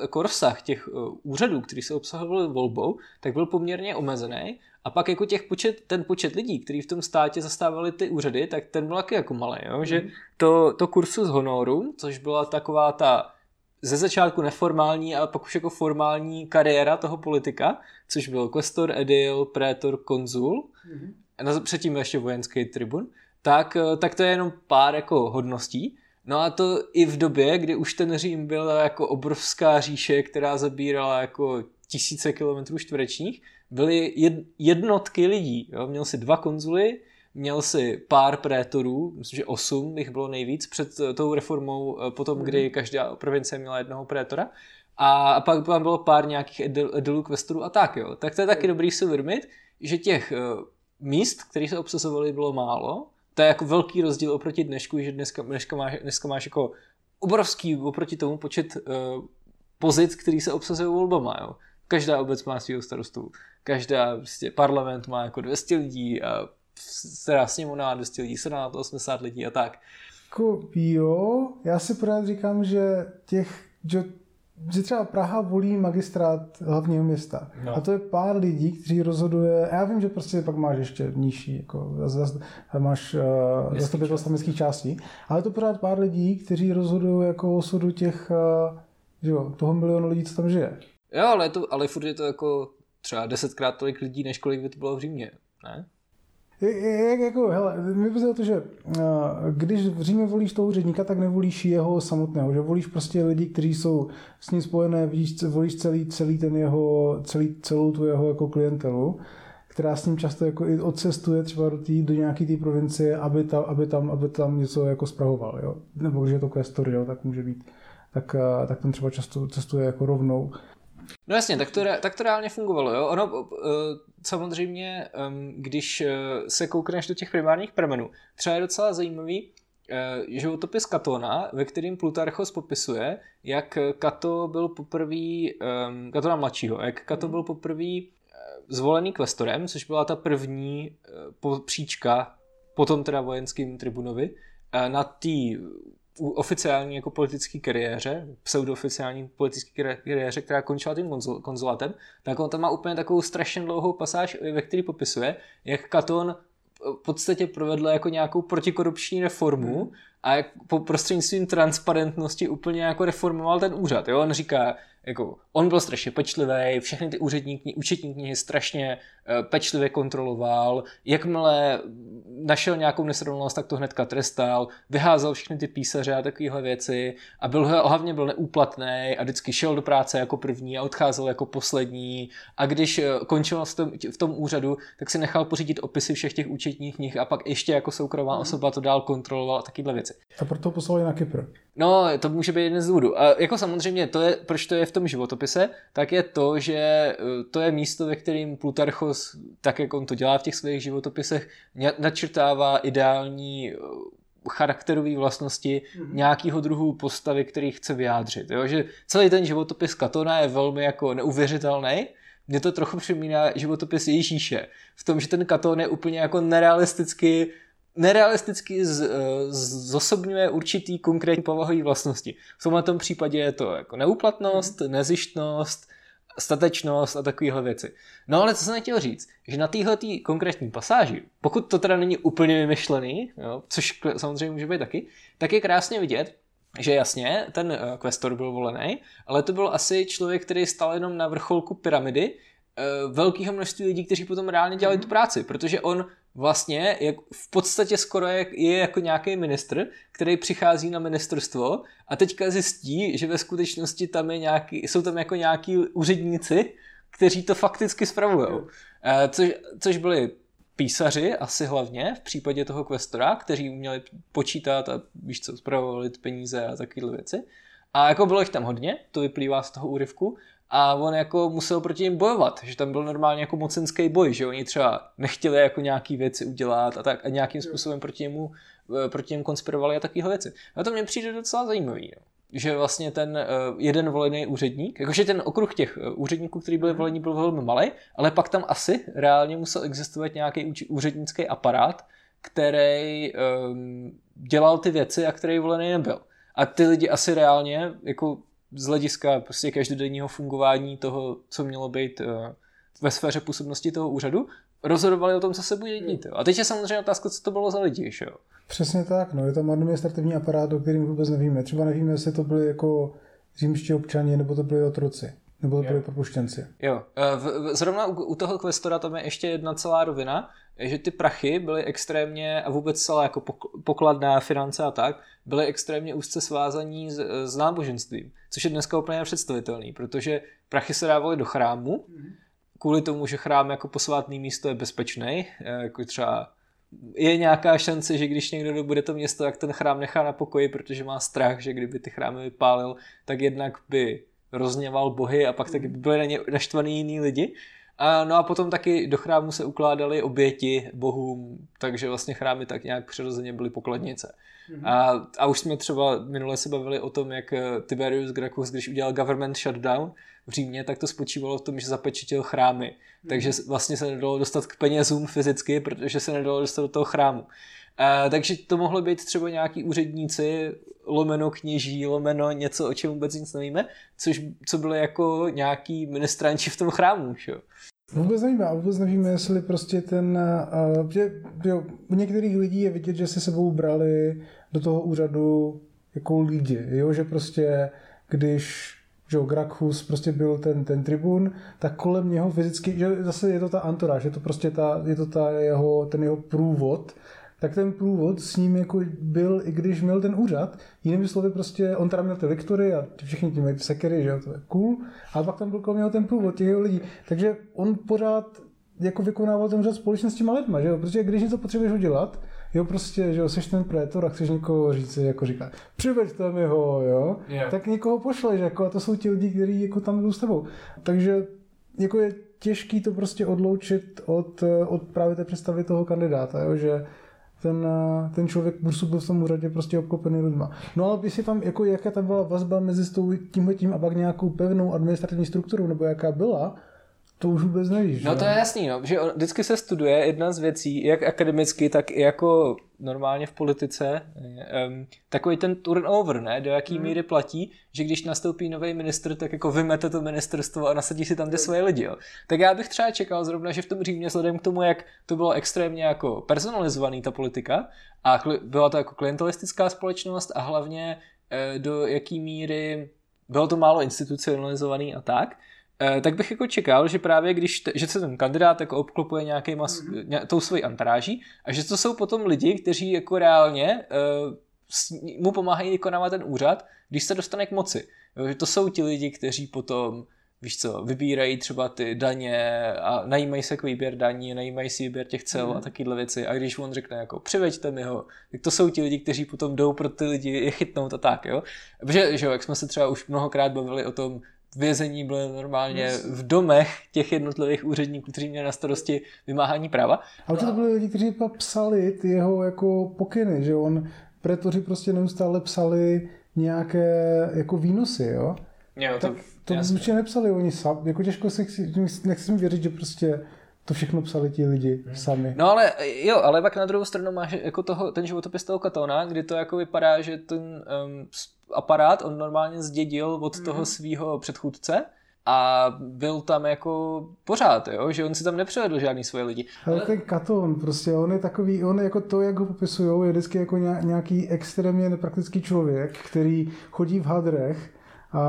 jako rozsah těch uh, úřadů, který se obsahovaly volbou, tak byl poměrně omezený. A pak jako těch počet, ten počet lidí, kteří v tom státě zastávali ty úřady, tak ten byl taky jako malý. Jo? Mm. Že to, to kursus honorum, což byla taková ta ze začátku neformální a pak už jako formální kariéra toho politika, což byl questor, edil, prétor, konzul, mm-hmm. a předtím ještě vojenský tribun, tak, eh, tak to je jenom pár jako hodností. No a to i v době, kdy už ten Řím byl jako obrovská říše, která zabírala jako tisíce kilometrů čtverečních, byly jednotky lidí. Jo? Měl si dva konzuly, Měl si pár prétorů, myslím, že osm jich bylo nejvíc před eh, tou reformou, eh, potom, mm. kdy každá provincie měla jednoho prétora. A pak tam bylo pár nějakých edilů, kvestorů a tak, jo. Tak to je taky mhm. dobrý si uvědomit, že těch uh, míst, které se obsazovaly, bylo málo. To je jako velký rozdíl oproti dnešku, že dneska, dneska, máš, dneska máš jako obrovský oproti tomu počet uh, pozic, který se obsazují volbama, jo. Každá obec má svého starostu, každá prostě parlament má jako 200 lidí a teda sněmovna 200 lidí, senát 80 lidí a tak. Jako, jo, já si pořád říkám, že těch, že, že třeba Praha volí magistrát hlavního města. No. A to je pár lidí, kteří rozhoduje, a já vím, že prostě pak máš ještě nižší, jako máš uh, zastupitelstvo městských částí, ale to pořád pár lidí, kteří rozhodují jako osudu těch, uh, že jo, toho milionu lidí, co tam žije. Jo, ale, to, ale furt je to jako třeba desetkrát tolik lidí, než kolik by to bylo v Římě, ne? Jak, jako, hele, mi by to, že když v Římě volíš toho úředníka, tak nevolíš jeho samotného, že volíš prostě lidi, kteří jsou s ním spojené, víš, volíš celý, celý ten jeho, celý, celou tu jeho jako klientelu, která s ním často jako i odcestuje třeba do, tý, do nějaké té provincie, aby, ta, aby, tam, aby tam něco jako sprahoval, jo. Nebo když je to questor, jo, tak může být, tak, eh, tak tam třeba často cestuje jako rovnou. No jasně, tak to, tak to reálně fungovalo. Jo? Ono uh, samozřejmě, když uh, se koukneš do těch primárních pramenů, třeba je docela zajímavý, uh, životopis Katona, ve kterým Plutarchos popisuje, jak Kato byl poprvé, Katona mladšího, jak Kato byl poprvé zvolený kvestorem, což byla ta první příčka potom teda vojenským tribunovi, na té oficiální jako politické kariéře, pseudooficiální politické kariéře, která končila tím konzulatem, tak on tam má úplně takovou strašně dlouhou pasáž, ve které popisuje, jak Katon v podstatě provedl jako nějakou protikorupční reformu hmm. A jak po prostřednictvím transparentnosti úplně jako reformoval ten úřad. Jo? On říká, jako, on byl strašně pečlivý, všechny ty úřední účetní knihy strašně uh, pečlivě kontroloval, jakmile našel nějakou nesrovnalost, tak to hnedka trestal, vyházel všechny ty písaře a takovéhle věci a byl, hlavně byl neúplatný a vždycky šel do práce jako první a odcházel jako poslední a když uh, končil v tom, v tom úřadu, tak si nechal pořídit opisy všech těch účetních knih a pak ještě jako soukromá mm. osoba to dál kontroloval a takovéhle věci. A proto poslali na Kypr. No, to může být jeden z důvodů. A jako samozřejmě, to je, proč to je v tom životopise, tak je to, že eh, to je místo, ve kterém Plutarchos, tak jak on to dělá v těch svých životopisech, načrtává ideální eh, charakterové vlastnosti mm-hmm. nějakého druhu postavy, který chce vyjádřit. Jo? Že celý ten životopis Katona je velmi jako neuvěřitelný, mě to trochu připomíná životopis Ježíše. V tom, že ten Katon je úplně jako nerealisticky nerealisticky z, eh, zosobňuje určitý konkrétní povahový vlastnosti. V tomhle tom případě je to jako neúplatnost, mhm. nezištnost, statečnost a takovéhle věci. No ale co jsem chtěl říct, že na téhle konkrétní pasáži, pokud to teda není úplně vymyšlený, jo, což samozřejmě může být taky, tak je krásně vidět, že jasně, ten eh, questor byl volený, ale to byl asi člověk, který stal jenom na vrcholku pyramidy, eh, velkého množství lidí, kteří potom reálně dělali tu práci, protože on vlastně jak v podstatě skoro je, je jako nějaký ministr, který přichází na ministerstvo a teďka zjistí, že ve skutečnosti tam je nějaký, jsou tam jako nějaký úředníci, kteří to fakticky spravují. Eh, což, což byli písaři asi hlavně v případě toho questora, kteří uměli počítat a víš co, zpravovali peníze a takovéhle věci. A jako bylo jich tam hodně, to vyplývá z toho úryvku, a on jako musel proti ním bojovat, že tam byl normálně jako mocenský boj, že oni třeba nechtěli jako nějaký věci udělat a tak a nějakým způsobem proti němu, eh, proti němu konspirovali a takové věci. A to mně přijde docela zajímavý, no. že vlastně ten uh, jeden volený úředník, jakože ten okruh těch uh, úředníků, který byli volení, byl velmi malý, ale pak tam asi reálně musel existovat nějaký úřednický aparát, který um, dělal ty věci a který volený nebyl. A ty lidi asi reálně jako z hlediska prostě každodenního fungování toho, co mělo být uh, ve sféře působnosti toho úřadu, rozhodovali o tom, co se bude dít. A teď je samozřejmě otázka, co to bylo za lidi, že jo? Přesně tak, no, je tam administrativní aparát, o kterým vůbec nevíme. Třeba nevíme, jestli to byli jako římští občani, nebo to byli otroci. Nebo to byli propuštěnci. Jo. Eh, v, v, zrovna u, u toho questora tam je ještě jedna celá rovina, že ty prachy byly extrémně, a vůbec celá jako pokladná finance a tak, byly extrémně úzce svázaní s, s náboženstvím, což je dneska úplně nepředstavitelný, protože prachy se dávaly do chrámu, kvůli tomu, že chrám jako posvátný místo je bezpečný, eh, jako třeba je nějaká šance, že když někdo bude to město, tak ten chrám nechá na pokoji, protože má strach, že kdyby ty chrámy vypálil, tak jednak by rozněval bohy a pak taky by byly na ně naštvaný jiný lidi. A, no a potom taky do chrámu se ukládaly oběti bohům, takže vlastně chrámy tak nějak přirozeně byly pokladnice. Mm-hmm. A, a už jsme třeba minule se bavili o tom, jak eh, Tiberius Gracchus, když udělal government shutdown v Římě, tak to spočívalo v tom, že zapečetil chrámy. Mm-hmm. Takže vlastně se nedalo dostat k penězům fyzicky, protože se nedalo dostat do toho chrámu. A, takže to mohlo být třeba nějaký úředníci, lomeno kněží, lomeno něco, o čem vůbec nic nevíme, což, co bylo jako nějaký ministranči v tom chrámu. Že? Vůbec nevíme, a vůbec nevíme, jestli prostě ten, uh, že, jo, u některých lidí je vidět, že se sebou brali do toho úřadu jako lidi, jo, že prostě když že Gracchus prostě byl ten, ten tribun, tak kolem něho fyzicky, že zase je to ta antoráž, je to prostě ta, je to ta jeho, ten jeho průvod, tak ten průvod s ním jako byl, i když měl ten úřad, jinými slovy prostě, on tam měl ty lektory a všichni mají sekery, že jo, to je cool, ale pak tam byl kolem něho ten průvod těch jeho lidí, takže on pořád jako vykonával ten úřad společně s těma lidma, že jo? Protože když něco potřebuješ udělat, jo, prostě, že jo, seš ten prétor a chceš někoho říct, jako říká, přiveďte mi ho, jo, yeah. tak někoho pošleš, jako, a to jsou ti lidi, kteří jako tam jdou s tebou. Takže jako je těžký to prostě odloučit od, od právě té představy toho kandidáta, jo, že ten, ten člověk působil v tom úřadě prostě obklopený lidma. No ale jestli tam, jako jaká tam byla vazba mezi tímhle tím a pak nějakou pevnou administrativní strukturou, nebo jaká byla, to už vůbec nevíš. No to je jasný, no, že vždycky se studuje jedna z věcí, jak akademicky, tak i jako normálně v politice, um, takový ten turnover, ne, do jaký hmm. míry platí, že když nastoupí nový ministr, tak jako vymete to ministerstvo a nasadí si tam ty svoje lidi. Jo. Tak já bych třeba čekal zrovna, že v tom Římě, vzhledem k tomu, jak to bylo extrémně jako personalizovaný ta politika a byla to jako klientelistická společnost a hlavně eh, do jaký míry bylo to málo institucionalizovaný a tak, tak bych jako čekal, že právě když, že se ten kandidát jako obklopuje nějaký mas, mm-hmm. ně, tou svojí antráží a že to jsou potom lidi, kteří jako reálně uh, mu pomáhají vykonávat ten úřad, když se dostane k moci. Jo, že to jsou ti lidi, kteří potom víš co, vybírají třeba ty daně a najímají se k výběr daní, najímají si výběr těch cel mm. a takovéhle věci. A když on řekne jako přiveďte mi ho, tak to jsou ti lidi, kteří potom jdou pro ty lidi je chytnout a tak, jo. Protože, že jo, jak jsme se třeba už mnohokrát bavili o tom, vězení byly normálně v domech těch jednotlivých úředníků, kteří měli na starosti vymáhání práva. Ale to byli lidi, kteří psali ty jeho jako pokyny, že on, pretoři prostě neustále psali nějaké jako výnosy, jo? Jo, to, tak to určitě nepsali oni sami, jako těžko si nechci mi věřit, že prostě to všechno psali ti lidi hmm. sami. No ale jo, ale pak na druhou stranu máš jako toho, ten životopis toho Katona, kdy to jako vypadá, že ten um, aparát on normálně zdědil od mm. toho svého předchůdce a byl tam jako pořád, jo? že on si tam nepřevedl žádný svoje lidi. Ale ten Katon, prostě on je takový, on je jako to, jak ho popisují, je vždycky jako nějaký extrémně nepraktický člověk, který chodí v hadrech a,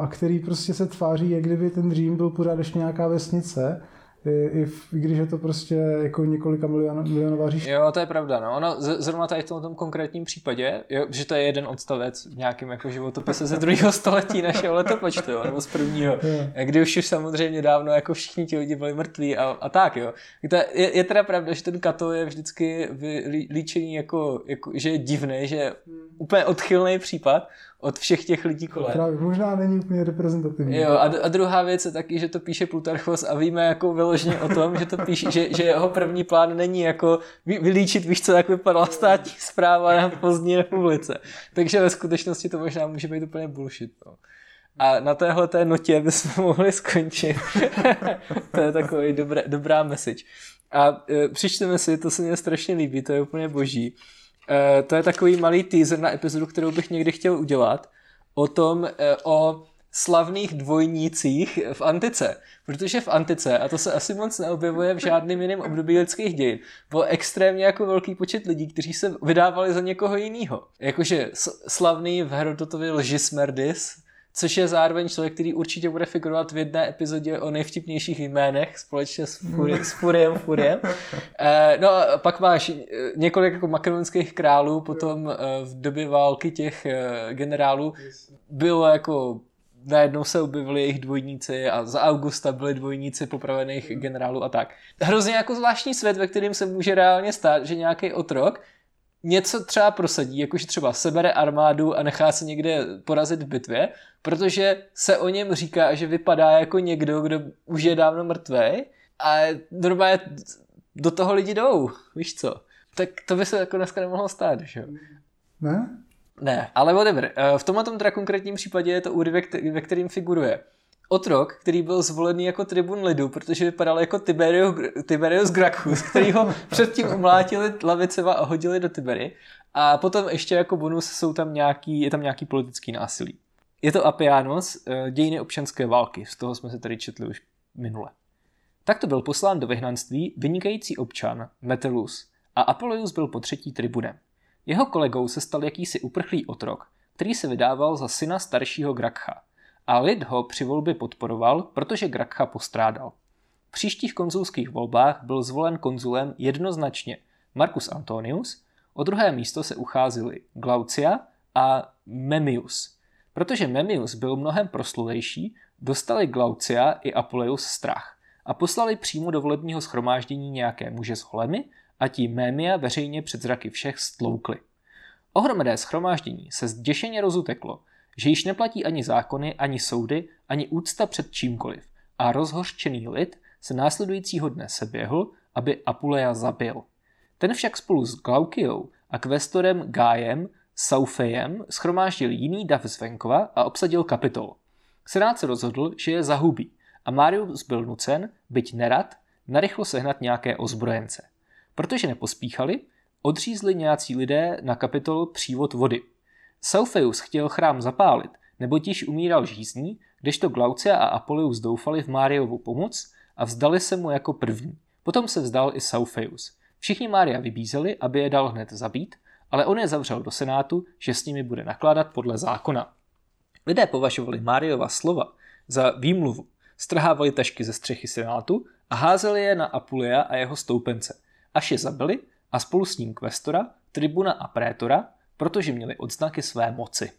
a který prostě se tváří, jak kdyby ten Řím byl pořád ještě nějaká vesnice i, i, v, i když je to prostě jako několika milion, milionová říše. Jo, to je pravda. No. Ono z, zrovna tady v tom, tom konkrétním případě, jo, že to je jeden odstavec v nějakém jako životopise ze druhého století našeho letopočtu, jo, nebo z prvního, jo. kdy už samozřejmě dávno jako všichni ti lidi byli mrtví a, a tak, jo. To je, je teda pravda, že ten Kato je vždycky líčený jako, jako, že je divný, že je úplně odchylný případ, od všech těch lidí kolem. Právě, možná není úplně reprezentativní. Jo, a, a druhá věc je taky, že to píše Plutarchos a víme jako vyloženě o tom, že to píše, že, že jeho první plán není jako vylíčit, víš co, jak vypadala státní zpráva na pozdní republice. Takže ve skutečnosti to možná může být úplně bullshit. No. A na téhle té notě bychom mohli skončit. to je takový dobré, dobrá message. A e, přičteme si, to se mně strašně líbí, to je úplně boží. Eh, to je takový malý teaser na epizodu, kterou bych někdy chtěl udělat, o tom, eh, o slavných dvojnících v antice. Protože v antice, a to se asi moc neobjevuje v žádném jiném období lidských dějin, byl extrémně jako velký počet lidí, kteří se vydávali za někoho jiného. Jakože slavný v Herodotovi Lžismerdis, což je zároveň člověk, který určitě bude figurovat v jedné epizodě o nejvtipnějších jménech společně s, Furi, s Furiem Furiem. E, no a pak máš eh, několik jako makedonských králů, potom e, v době války těch generálů bylo jako najednou se objevili jejich dvojníci a za Augusta byli dvojníci popravených generálů a tak. Hrozně jako zvláštní svět, ve kterém se může reálně stát, že nějaký otrok něco třeba prosadí, jakože třeba sebere armádu a nechá se někde porazit v bitvě, protože se o něm říká, že vypadá jako někdo, kdo už je dávno mrtvý a normálně do toho lidi jdou, víš co. Tak to by se jako dneska nemohlo stát, že jo? Ne? Ne, ale whatever. Eh, v tomhle tom teda konkrétním případě je to úryvek, ve kterým figuruje otrok, který byl zvolený jako tribun lidu, protože vypadal jako Tiberius, Tiberius Gracchus, který ho předtím umlátili laviceva a hodili do Tibery. A potom ještě jako bonus jsou tam nějaký, je tam nějaký politický násilí. Je to Apianos, eh, dějiny občanské války, z toho jsme se tady četli už minule. Takto byl poslán do vyhnanství vynikající občan Metellus a Apollonius byl po třetí tribunem. Jeho kolegou se stal jakýsi uprchlý otrok, který se vydával za syna staršího Grakcha – a lid ho při volbě podporoval, protože Grakcha postrádal. V příštích konzulských volbách byl zvolen konzulem jednoznačně Marcus Antonius, o druhé místo se ucházeli Glaucia a Memmius. Protože Memmius byl mnohem proslulejší, dostali Glaucia i Apuleius strach. a poslali přímo do volebního schromáždění nějaké muže s holemi a ti Mémia veřejně před zraky všech stloukli. Ohromné schromáždění se zděšeně rozuteklo, že již neplatí ani zákony, ani soudy, ani úcta před čímkoliv a rozhořčený lid se následujícího dne seběhl, aby Apuleja zabil. Ten však spolu s Glaukiou a kvestorem Gájem Saufejem schromáždil jiný dav z venkova a obsadil kapitol. Senát se rozhodl, že je zahubí a Marius byl nucen, byť nerad, narychlo sehnat nějaké ozbrojence. Protože nepospíchali, odřízli nějací lidé na kapitolu přívod vody. Saufeus chtěl chrám zapálit, nebo tiž umíral žízní, kdežto Glaucia a Apoleus doufali v Máriovu pomoc a vzdali se mu jako první. Potom se vzdal i Saufeus. Všichni Mária vybízeli, aby je dal hned zabít, ale on je zavřel do senátu, že s nimi bude nakládat podle zákona. Lidé považovali Máriova slova za výmluvu, strhávali tašky ze střechy senátu a házeli je na Apulia a jeho stoupence, až je zabili a spolu s ním kvestora, tribuna a prétora, protože měli odznaky své moci.